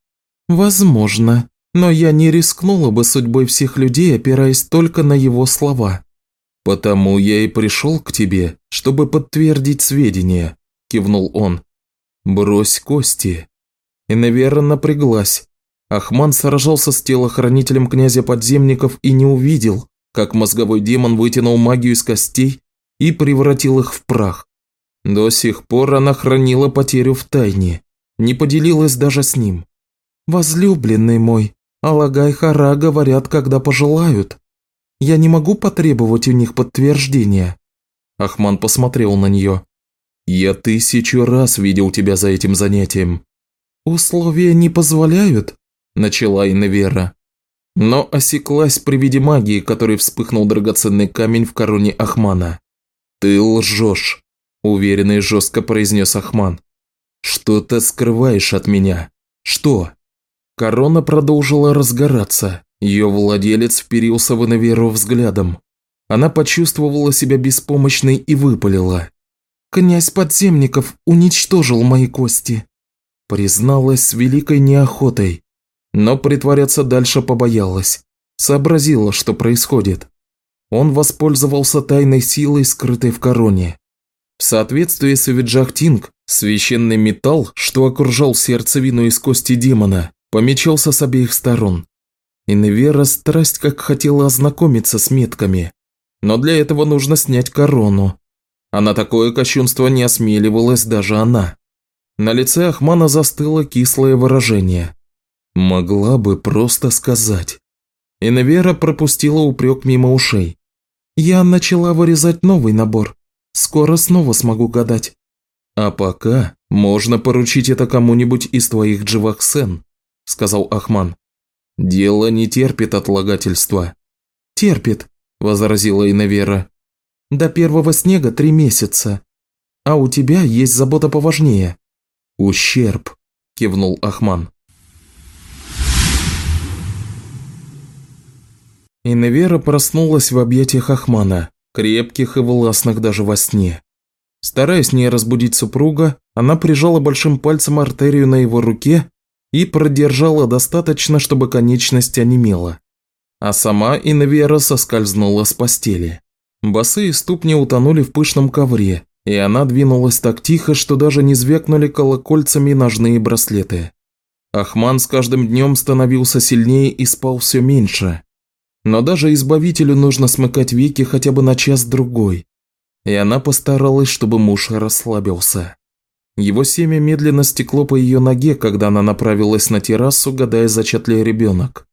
«Возможно, но я не рискнула бы судьбой всех людей, опираясь только на его слова». «Потому я и пришел к тебе, чтобы подтвердить сведения», – кивнул он. «Брось кости». И, наверное, напряглась, Ахман сражался с телохранителем князя подземников и не увидел, как мозговой демон вытянул магию из костей и превратил их в прах. До сих пор она хранила потерю в тайне, не поделилась даже с ним. «Возлюбленный мой, Алагай Хара говорят, когда пожелают. Я не могу потребовать у них подтверждения». Ахман посмотрел на нее. «Я тысячу раз видел тебя за этим занятием». «Условия не позволяют?» начала Инвера. Но осеклась при виде магии, которой вспыхнул драгоценный камень в короне Ахмана. «Ты лжешь», – уверенно и жестко произнес Ахман. «Что ты скрываешь от меня? Что?» Корона продолжила разгораться. Ее владелец вперился в Инверу взглядом. Она почувствовала себя беспомощной и выпалила. «Князь подземников уничтожил мои кости», призналась с великой неохотой, но притворяться дальше побоялась. Сообразила, что происходит. Он воспользовался тайной силой, скрытой в короне. В соответствии с Эвиджахтинг, священный металл, что окружал сердцевину из кости демона, помечался с обеих сторон. Инвера страсть как хотела ознакомиться с метками. Но для этого нужно снять корону. А на такое кощунство не осмеливалась даже она. На лице Ахмана застыло кислое выражение. Могла бы просто сказать. Инвера пропустила упрек мимо ушей. «Я начала вырезать новый набор. Скоро снова смогу гадать. А пока можно поручить это кому-нибудь из твоих дживахсен, сказал Ахман. Дело не терпит отлагательства. Терпит, возразила Инавера. До первого снега три месяца. А у тебя есть забота поважнее. Ущерб, кивнул Ахман. Иневера проснулась в объятиях Ахмана, крепких и властных даже во сне. Стараясь не разбудить супруга, она прижала большим пальцем артерию на его руке и продержала достаточно, чтобы конечность онемела. А сама Инвера соскользнула с постели. Босые ступни утонули в пышном ковре, и она двинулась так тихо, что даже не звякнули колокольцами ножные браслеты. Ахман с каждым днем становился сильнее и спал все меньше, но даже избавителю нужно смыкать веки хотя бы на час-другой. И она постаралась, чтобы муж расслабился. Его семя медленно стекло по ее ноге, когда она направилась на террасу, гадая, зачат ли ребенок.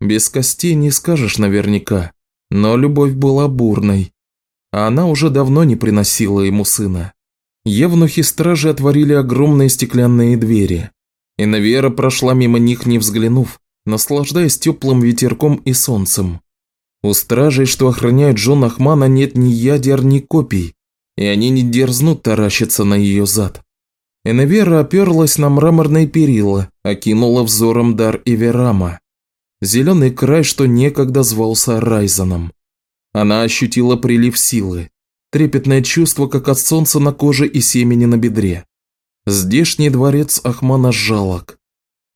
Без костей не скажешь наверняка, но любовь была бурной. А она уже давно не приносила ему сына. Евнухи-стражи отворили огромные стеклянные двери. И Навера прошла мимо них, не взглянув, наслаждаясь теплым ветерком и солнцем. У стражей, что охраняют Джон Ахмана, нет ни ядер, ни копий, и они не дерзнут таращиться на ее зад. Эневера оперлась на мраморные перила, окинула взором дар Иверама. Зеленый край, что некогда звался Райзаном. Она ощутила прилив силы, трепетное чувство, как от солнца на коже и семени на бедре. Здешний дворец Ахмана жалок.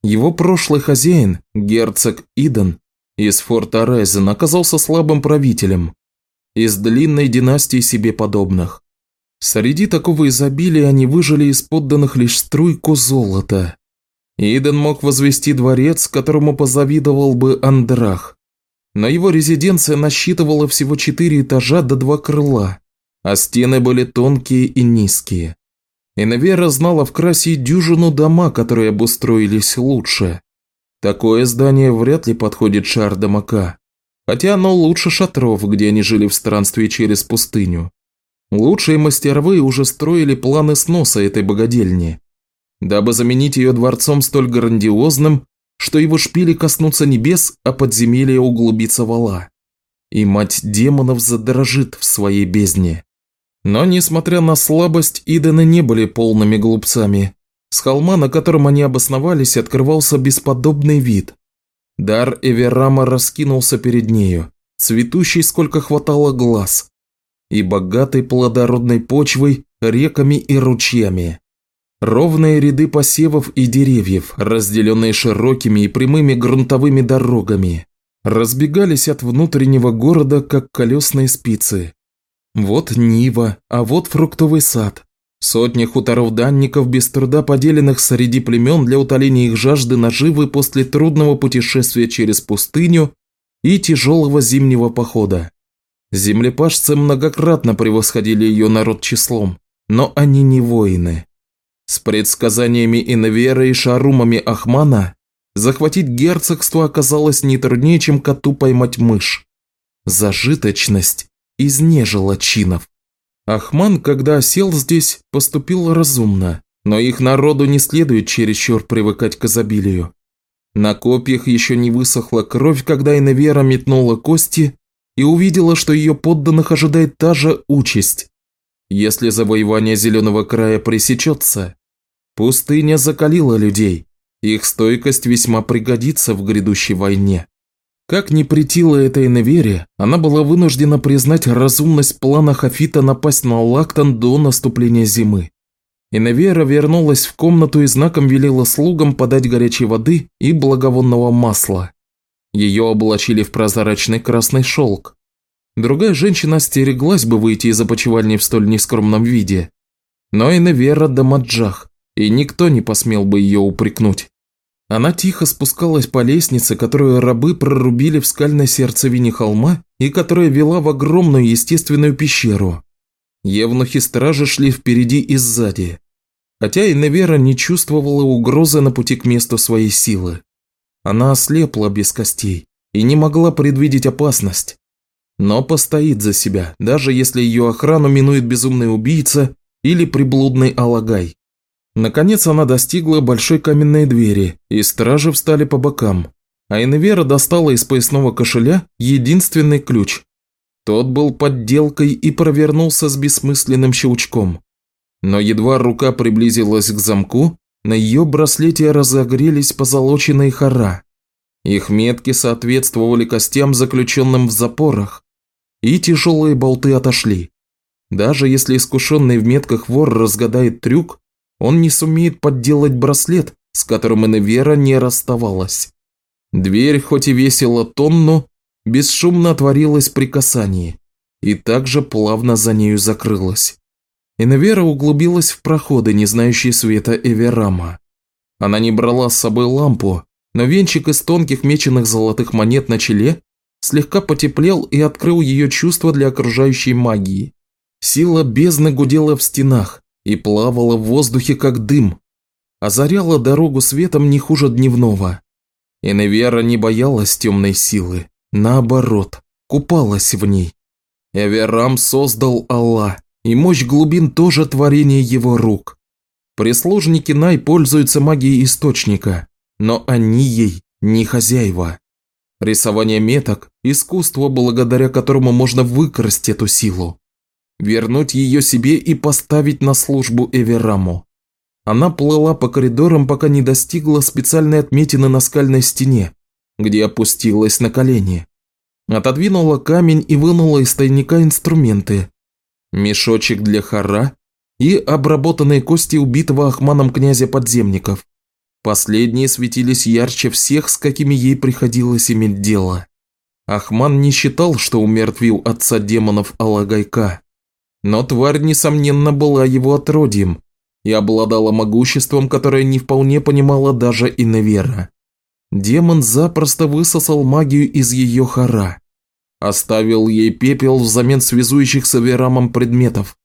Его прошлый хозяин, герцог Иден, из форта Райзен оказался слабым правителем, из длинной династии себе подобных. Среди такого изобилия они выжили из подданных лишь струйку золота. Иден мог возвести дворец, которому позавидовал бы Андрах. Но его резиденция насчитывала всего четыре этажа до два крыла, а стены были тонкие и низкие. Инвера знала в Красе дюжину дома, которые обустроились лучше. Такое здание вряд ли подходит Шардамака, хотя оно лучше шатров, где они жили в странстве через пустыню. Лучшие мастеровые уже строили планы сноса этой богадельни, дабы заменить ее дворцом столь грандиозным, что его шпили коснутся небес, а подземелье углубится вала. И мать демонов задрожит в своей бездне. Но, несмотря на слабость, Идены не были полными глупцами. С холма, на котором они обосновались, открывался бесподобный вид. Дар Эверама раскинулся перед нею, цветущий сколько хватало глаз, и богатой плодородной почвой, реками и ручьями. Ровные ряды посевов и деревьев, разделенные широкими и прямыми грунтовыми дорогами, разбегались от внутреннего города, как колесные спицы. Вот Нива, а вот фруктовый сад. Сотни хуторов-данников, без труда поделенных среди племен для утоления их жажды наживы после трудного путешествия через пустыню и тяжелого зимнего похода. Землепашцы многократно превосходили ее народ числом, но они не воины. С предсказаниями Инверы и шарумами Ахмана захватить герцогство оказалось не труднее, чем коту поймать мышь. Зажиточность изнежила чинов. Ахман, когда сел здесь, поступил разумно, но их народу не следует чересчур привыкать к изобилию. На копьях еще не высохла кровь, когда Иневера метнула кости и увидела, что ее подданных ожидает та же участь. Если завоевание Зеленого края пресечется, пустыня закалила людей, их стойкость весьма пригодится в грядущей войне. Как ни претила этой Невере, она была вынуждена признать разумность плана Хафита напасть на Лактон до наступления зимы. Иневера вернулась в комнату и знаком велела слугам подать горячей воды и благовонного масла. Ее облачили в прозрачный красный шелк. Другая женщина стереглась бы выйти из опочивальни в столь нескромном виде. Но Иневера Дамаджах, и никто не посмел бы ее упрекнуть. Она тихо спускалась по лестнице, которую рабы прорубили в скальной сердцевине холма и которая вела в огромную естественную пещеру. Евнухи-стражи шли впереди и сзади. Хотя и Невера не чувствовала угрозы на пути к месту своей силы. Она ослепла без костей и не могла предвидеть опасность. но постоит за себя, даже если ее охрану минует безумный убийца или приблудный алагай. Наконец она достигла большой каменной двери, и стражи встали по бокам, а Инвера достала из поясного кошеля единственный ключ. Тот был подделкой и провернулся с бессмысленным щелчком. Но едва рука приблизилась к замку, на ее браслете разогрелись позолоченные хора. Их метки соответствовали костям, заключенным в запорах, и тяжелые болты отошли. Даже если искушенный в метках вор разгадает трюк, он не сумеет подделать браслет, с которым Иневера не расставалась. Дверь, хоть и весила тонну, бесшумно отворилась при касании и также плавно за нею закрылась. Иневера углубилась в проходы, не знающие света Эверама. Она не брала с собой лампу, но венчик из тонких меченых золотых монет на челе слегка потеплел и открыл ее чувство для окружающей магии. Сила бездны гудела в стенах и плавала в воздухе, как дым, озаряла дорогу светом не хуже дневного. Иневера не боялась темной силы, наоборот, купалась в ней. Эверам создал Аллах, и мощь глубин тоже творение его рук. Прислужники Най пользуются магией источника, но они ей не хозяева. Рисование меток – искусство, благодаря которому можно выкрасть эту силу. Вернуть ее себе и поставить на службу Эвераму. Она плыла по коридорам, пока не достигла специальной отметины на скальной стене, где опустилась на колени. Отодвинула камень и вынула из тайника инструменты, мешочек для хара и обработанные кости убитого Ахманом князя подземников. Последние светились ярче всех, с какими ей приходилось иметь дело. Ахман не считал, что умертвил отца демонов Алагайка. Но тварь, несомненно, была его отродьем и обладала могуществом, которое не вполне понимала даже Иневера. Демон запросто высосал магию из ее хара. Оставил ей пепел взамен связующих с Аверамом предметов.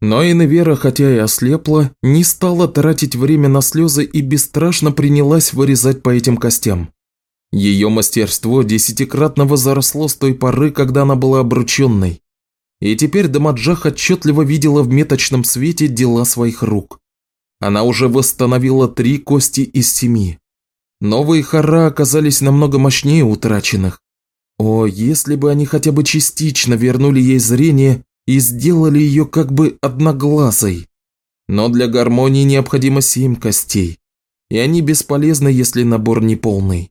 Но Иневера, хотя и ослепла, не стала тратить время на слезы и бесстрашно принялась вырезать по этим костям. Ее мастерство десятикратно возросло с той поры, когда она была обрученной. И теперь Дамаджах отчетливо видела в меточном свете дела своих рук. Она уже восстановила три кости из семи. Новые хара оказались намного мощнее утраченных. О, если бы они хотя бы частично вернули ей зрение и сделали ее как бы одноглазой. Но для гармонии необходимо семь костей, и они бесполезны, если набор не полный.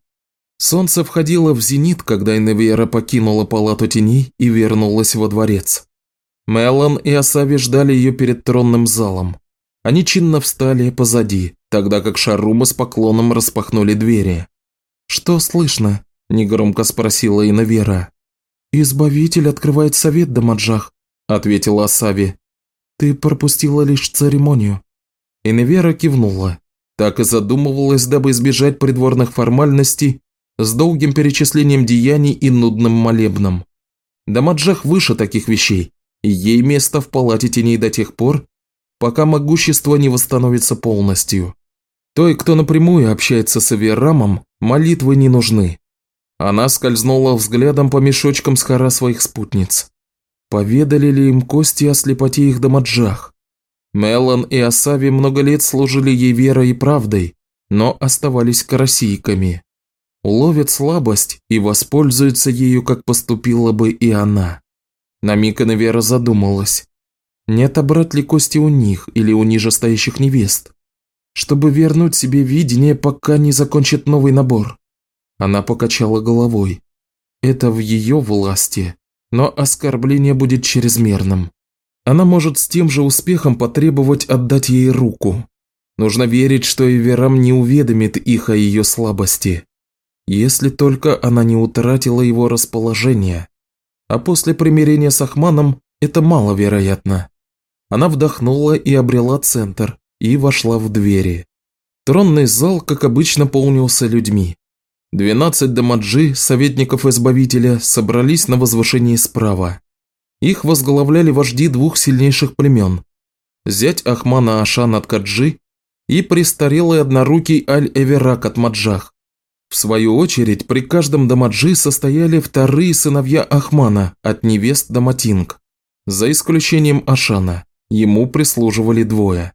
Солнце входило в зенит, когда Иневера покинула палату теней и вернулась во дворец. Мелан и Асави ждали ее перед тронным залом. Они чинно встали позади, тогда как Шарума с поклоном распахнули двери. «Что слышно?» – негромко спросила Инавера. «Избавитель открывает совет, Дамаджах», – ответила Асави. «Ты пропустила лишь церемонию». Инавера кивнула. Так и задумывалась, дабы избежать придворных формальностей с долгим перечислением деяний и нудным молебном. Дамаджах выше таких вещей, и ей место в палате теней до тех пор, пока могущество не восстановится полностью. Той, кто напрямую общается с Аверамом, молитвы не нужны. Она скользнула взглядом по мешочкам с хора своих спутниц. Поведали ли им кости о слепоте их дамаджах? Мелан и Асави много лет служили ей верой и правдой, но оставались карасийками. Уловят слабость и воспользуются ею, как поступила бы и она. На миг Иневера задумалась, не отобрать ли кости у них или у нижестоящих невест, чтобы вернуть себе видение, пока не закончит новый набор. Она покачала головой. Это в ее власти, но оскорбление будет чрезмерным. Она может с тем же успехом потребовать отдать ей руку. Нужно верить, что Эверам не уведомит их о ее слабости. Если только она не утратила его расположение. А после примирения с Ахманом это маловероятно. Она вдохнула и обрела центр, и вошла в двери. Тронный зал, как обычно, полнился людьми. Двенадцать дамаджи, советников Избавителя, собрались на возвышении справа. Их возглавляли вожди двух сильнейших племен. Зять Ахмана Ашан от Каджи и престарелый однорукий Аль-Эверак от Маджах. В свою очередь, при каждом Дамаджи состояли вторые сыновья Ахмана от невест Даматинг. За исключением Ашана, ему прислуживали двое.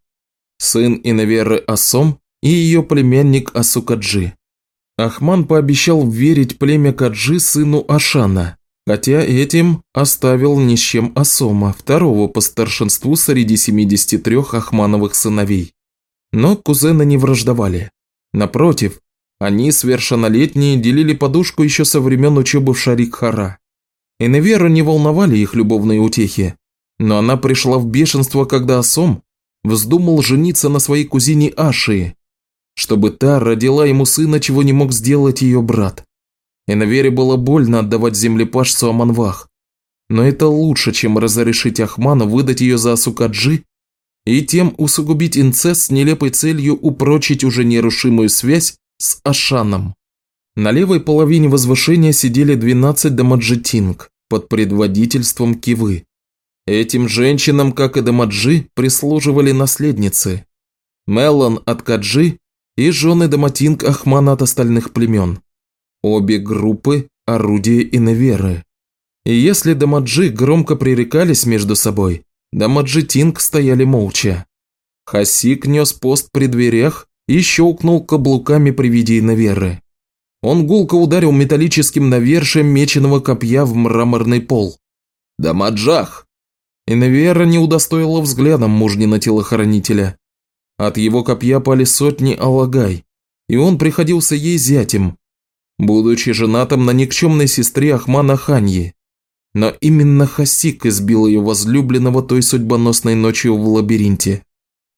Сын Иневеры Асом и ее племянник Асукаджи. Ахман пообещал верить племя Каджи сыну Ашана, хотя этим оставил ни с чем Асома, второго по старшинству среди 73 Ахмановых сыновей. Но кузены не враждовали. Напротив, они, совершеннолетние, делили подушку еще со времен учебы в Шарик-Хара. Иневеру не волновали их любовные утехи, но она пришла в бешенство, когда Асом вздумал жениться на своей кузине Ашии, чтобы та родила ему сына, чего не мог сделать ее брат. Инавере было больно отдавать землепашцу Аманвах, но это лучше, чем разрешить Ахмана выдать ее за Асукаджи и тем усугубить инцест с нелепой целью упрочить уже нерушимую связь с Ашаном. На левой половине возвышения сидели 12 дамаджитинг под предводительством Кивы. Этим женщинам, как и дамаджи, прислуживали наследницы. Меллан от Каджи и жены даматинг Ахмана от остальных племен. Обе группы – орудия Иневеры. И если дамаджи громко пререкались между собой, дамаджи Тинг стояли молча. Хасик нес пост при дверях и щелкнул каблуками при виде. Он гулко ударил металлическим навершием меченого копья в мраморный пол. «Дамаджах!» Иневера не удостоила взглядом мужнина телохранителя. От его копья пали сотни алагай, и он приходился ей зятем, будучи женатым на никчемной сестре Ахмана Ханьи. Но именно Хасик избил ее возлюбленного той судьбоносной ночью в лабиринте.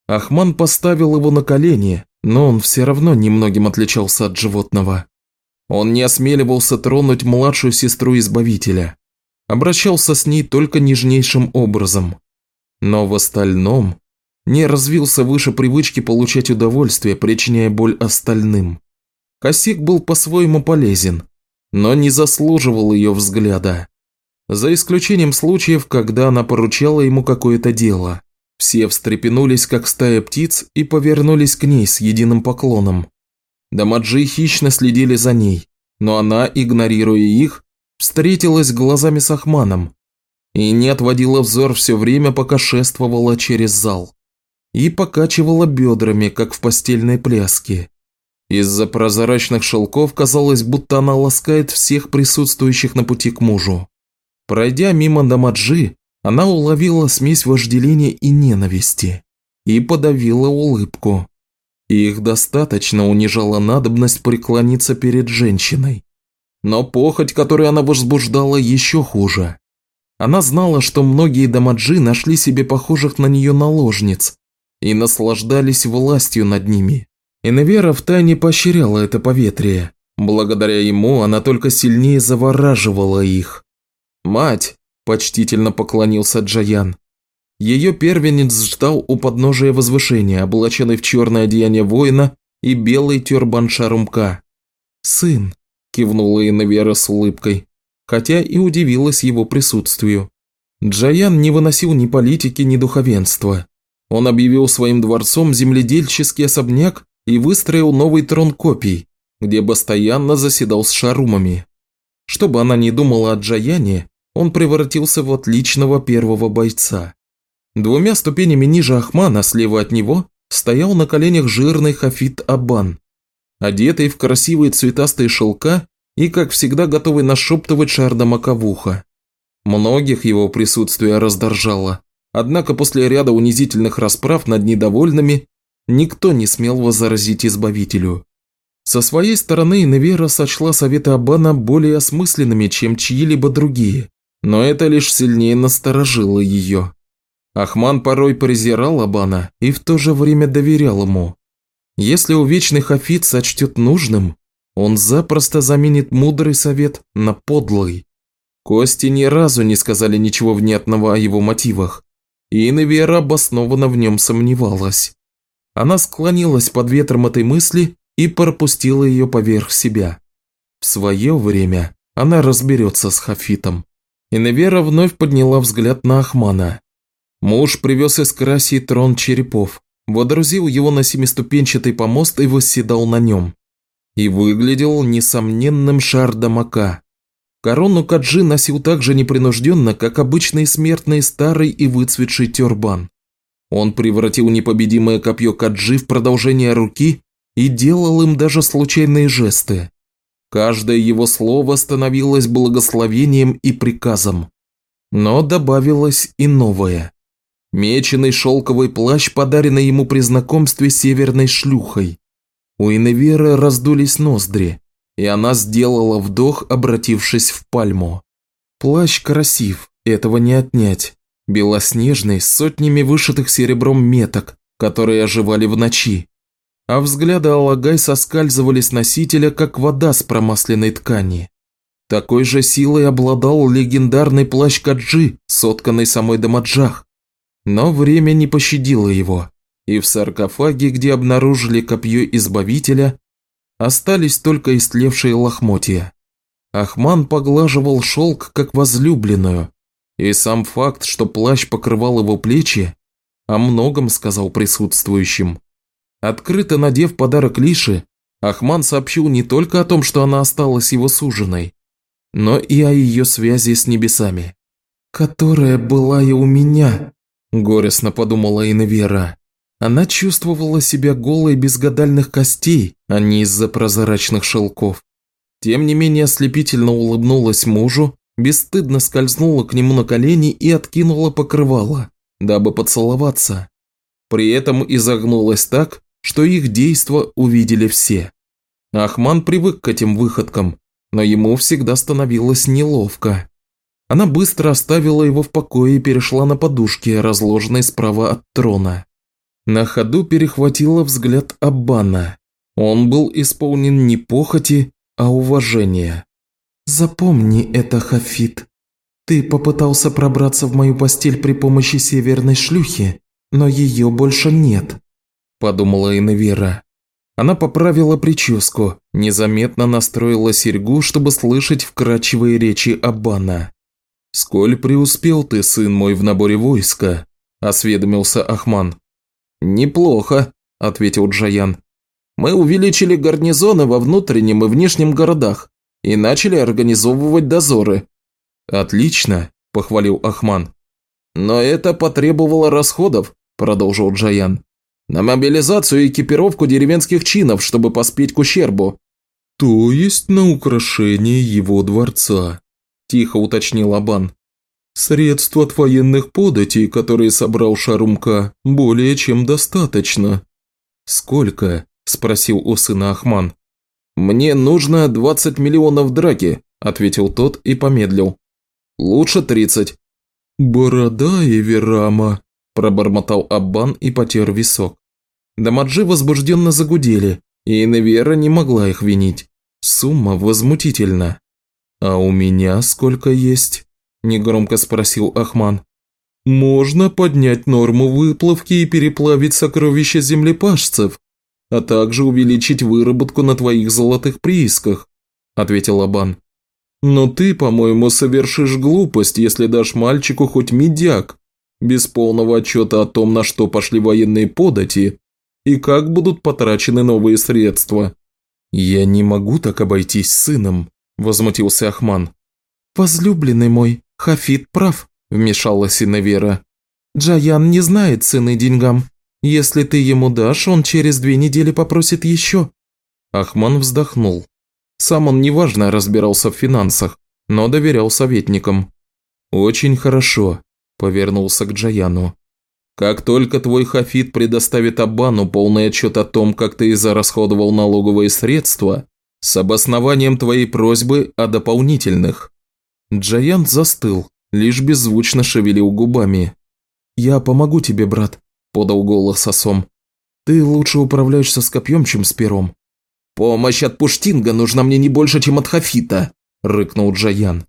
Ахман поставил его на колени, но он все равно немногим отличался от животного. Он не осмеливался тронуть младшую сестру Избавителя. Обращался с ней только нежнейшим образом. Но в остальном не развился выше привычки получать удовольствие, причиняя боль остальным. Косик был по-своему полезен, но не заслуживал ее взгляда. За исключением случаев, когда она поручала ему какое-то дело. Все встрепенулись, как стая птиц, и повернулись к ней с единым поклоном. Дамаджи хищно следили за ней, но она, игнорируя их, встретилась глазами с Ахманом и не отводила взор все время, пока шествовала через зал. И покачивала бедрами, как в постельной пляске. Из-за прозрачных шелков казалось, будто она ласкает всех присутствующих на пути к мужу. Пройдя мимо Дамаджи, она уловила смесь вожделения и ненависти и подавила улыбку. Их достаточно унижала надобность преклониться перед женщиной. Но похоть, которую она возбуждала, еще хуже. Она знала, что многие дамаджи нашли себе похожих на нее наложниц и наслаждались властью над ними. Иневера втайне поощряла это поветрие. Благодаря ему она только сильнее завораживала их. «Мать!» – почтительно поклонился Джаян. Ее первенец ждал у подножия возвышения, облаченный в черное одеяние воина и белый тюрбан шарумка. «Сын», – кивнула Иневера с улыбкой, хотя и удивилась его присутствию. Джаян не выносил ни политики, ни духовенства. Он объявил своим дворцом земледельческий особняк и выстроил новый трон копий, где постоянно заседал с шарумами. Что бы она ни думала о Джаяне, он превратился в отличного первого бойца. Двумя ступенями ниже Ахмана, слева от него, стоял на коленях жирный Хафит Абан, одетый в красивые цветастые шелка и, как всегда, готовый нашептывать Шардамака в ухо. Многих его присутствие раздражало, однако после ряда унизительных расправ над недовольными никто не смел возразить Избавителю. Со своей стороны Невера сочла советы Абана более осмысленными, чем чьи-либо другие, но это лишь сильнее насторожило ее. Ахман порой презирал Абана и в то же время доверял ему. Если у вечный Хафиз сочтет нужным, он запросто заменит мудрый совет на подлый. Кости ни разу не сказали ничего внятного о его мотивах, и Иневера обоснованно в нем сомневалась. Она склонилась под ветром этой мысли и пропустила ее поверх себя. В свое время она разберется с Хафитом. Иневера вновь подняла взгляд на Ахмана. Муж привез из Красии трон черепов, водрузил его на семиступенчатый помост и восседал на нем. и выглядел несомненным шардамака. Корону Каджи носил так же непринужденно, как обычный смертный старый и выцветший тюрбан. Он превратил непобедимое копье Каджи в продолжение руки и делал им даже случайные жесты. Каждое его слово становилось благословением и приказом. Но добавилось и новое. Меченый шелковый плащ, подаренный ему при знакомстве с северной шлюхой. У Иневеры раздулись ноздри, и она сделала вдох, обратившись в пальму. Плащ красив, этого не отнять. Белоснежный, с сотнями вышитых серебром меток, которые оживали в ночи. А взгляды Алагай соскальзывали с носителя, как вода с промасленной ткани. Такой же силой обладал легендарный плащ Каджи, сотканный самой Дамаджах. Но время не пощадило его, и в саркофаге, где обнаружили копье Избавителя, остались только истлевшие лохмотья. Ахман поглаживал шелк, как возлюбленную, и сам факт, что плащ покрывал его плечи, о многом сказал присутствующим. Открыто надев подарок Лиши, Ахман сообщил не только о том, что она осталась его суженой, но и о ее связи с небесами. «Которая была и у меня», – горестно подумала Инвера. Она чувствовала себя голой без гадальных костей, а не из-за прозрачных шелков. Тем не менее ослепительно улыбнулась мужу, бесстыдно скользнула к нему на колени и откинула покрывало, дабы поцеловаться. При этом изогнулась так, что их действо увидели все. Ахман привык к этим выходкам, но ему всегда становилось неловко. Она быстро оставила его в покое и перешла на подушки, разложенные справа от трона. На ходу перехватила взгляд Аббана. Он был исполнен не похоти, а уважения. «Запомни это, Хафит. Ты попытался пробраться в мою постель при помощи северной шлюхи, но ее больше нет», – подумала Инвера. Она поправила прическу, незаметно настроила серьгу, чтобы слышать вкрадчивые речи Аббана. «Сколь преуспел ты, сын мой, в наборе войска?» – осведомился Ахман. «Неплохо», – ответил Джаян. «Мы увеличили гарнизоны во внутреннем и внешнем городах и начали организовывать дозоры». «Отлично», – похвалил Ахман. «Но это потребовало расходов», – продолжил Джаян. На мобилизацию и экипировку деревенских чинов, чтобы поспеть к ущербу». «То есть на украшение его дворца», – тихо уточнил Абан. «Средств от военных податей, которые собрал Шарумка, более чем достаточно». «Сколько?» – спросил у сына Ахман. «Мне нужно 20 миллионов драки», – ответил тот и помедлил. «Лучше 30». «Борода и Верама», пробормотал Аббан и потер висок. Дамаджи возбужденно загудели, и Иневера не могла их винить. Сумма возмутительна. «А у меня сколько есть?» – негромко спросил Ахман. «Можно поднять норму выплавки и переплавить сокровища землепашцев, а также увеличить выработку на твоих золотых приисках», – ответил Абан. «Но ты, по-моему, совершишь глупость, если дашь мальчику хоть медяк, без полного отчета о том, на что пошли военные подати и как будут потрачены новые средства. «Я не могу так обойтись с сыном», – возмутился Ахман. «Возлюбленный мой, Хафид прав», – вмешалась Иневера. «Джаян не знает цены деньгам. Если ты ему дашь, он через две недели попросит еще». Ахман вздохнул. Сам он неважно разбирался в финансах, но доверял советникам. «Очень хорошо повернулся к Джаяну. «Как только твой Хафит предоставит Абану полный отчет о том, как ты израсходовал налоговые средства, с обоснованием твоей просьбы о дополнительных». Джаян застыл, лишь беззвучно шевелил губами. «Я помогу тебе, брат», – подал голос Асом. «Ты лучше управляешься с копьем, чем с пером». «Помощь от Пуштинга нужна мне не больше, чем от Хафита», – рыкнул Джаян.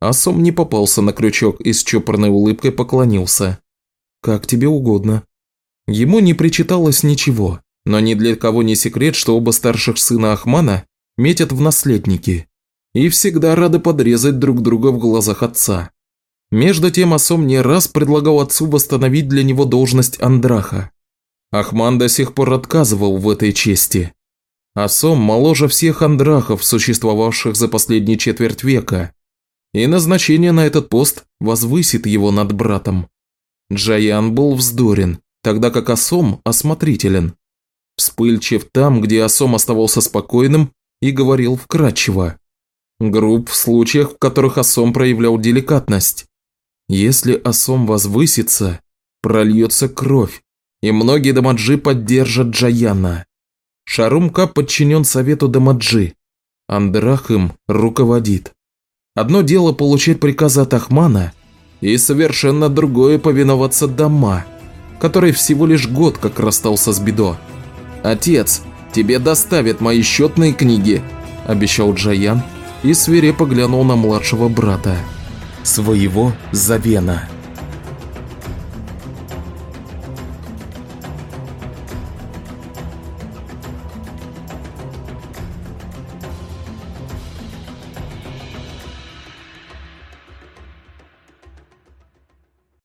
Асом не попался на крючок и с чопорной улыбкой поклонился. «Как тебе угодно». Ему не причиталось ничего, но ни для кого не секрет, что оба старших сына Ахмана метят в наследники и всегда рады подрезать друг друга в глазах отца. Между тем Асом не раз предлагал отцу восстановить для него должность Андраха. Ахман до сих пор отказывал в этой чести. Асом моложе всех андрахов, существовавших за последние четверть века, и назначение на этот пост возвысит его над братом. Джаян был вздорен, тогда как Асом осмотрителен. Вспыльчив там, где Асом оставался спокойным и говорил вкратчиво. Груб в случаях, в которых Асом проявлял деликатность. Если Асом возвысится, прольется кровь, и многие дамаджи поддержат Джаяна. Шарумка подчинен совету дамаджи. Андрах им руководит. Одно дело получать приказы от Ахмана, и совершенно другое повиноваться Дама, который всего лишь год как расстался с Бедо. «Отец, тебе доставят мои счетные книги», – обещал Джаян и свирепо глянул на младшего брата. «Своего Завена».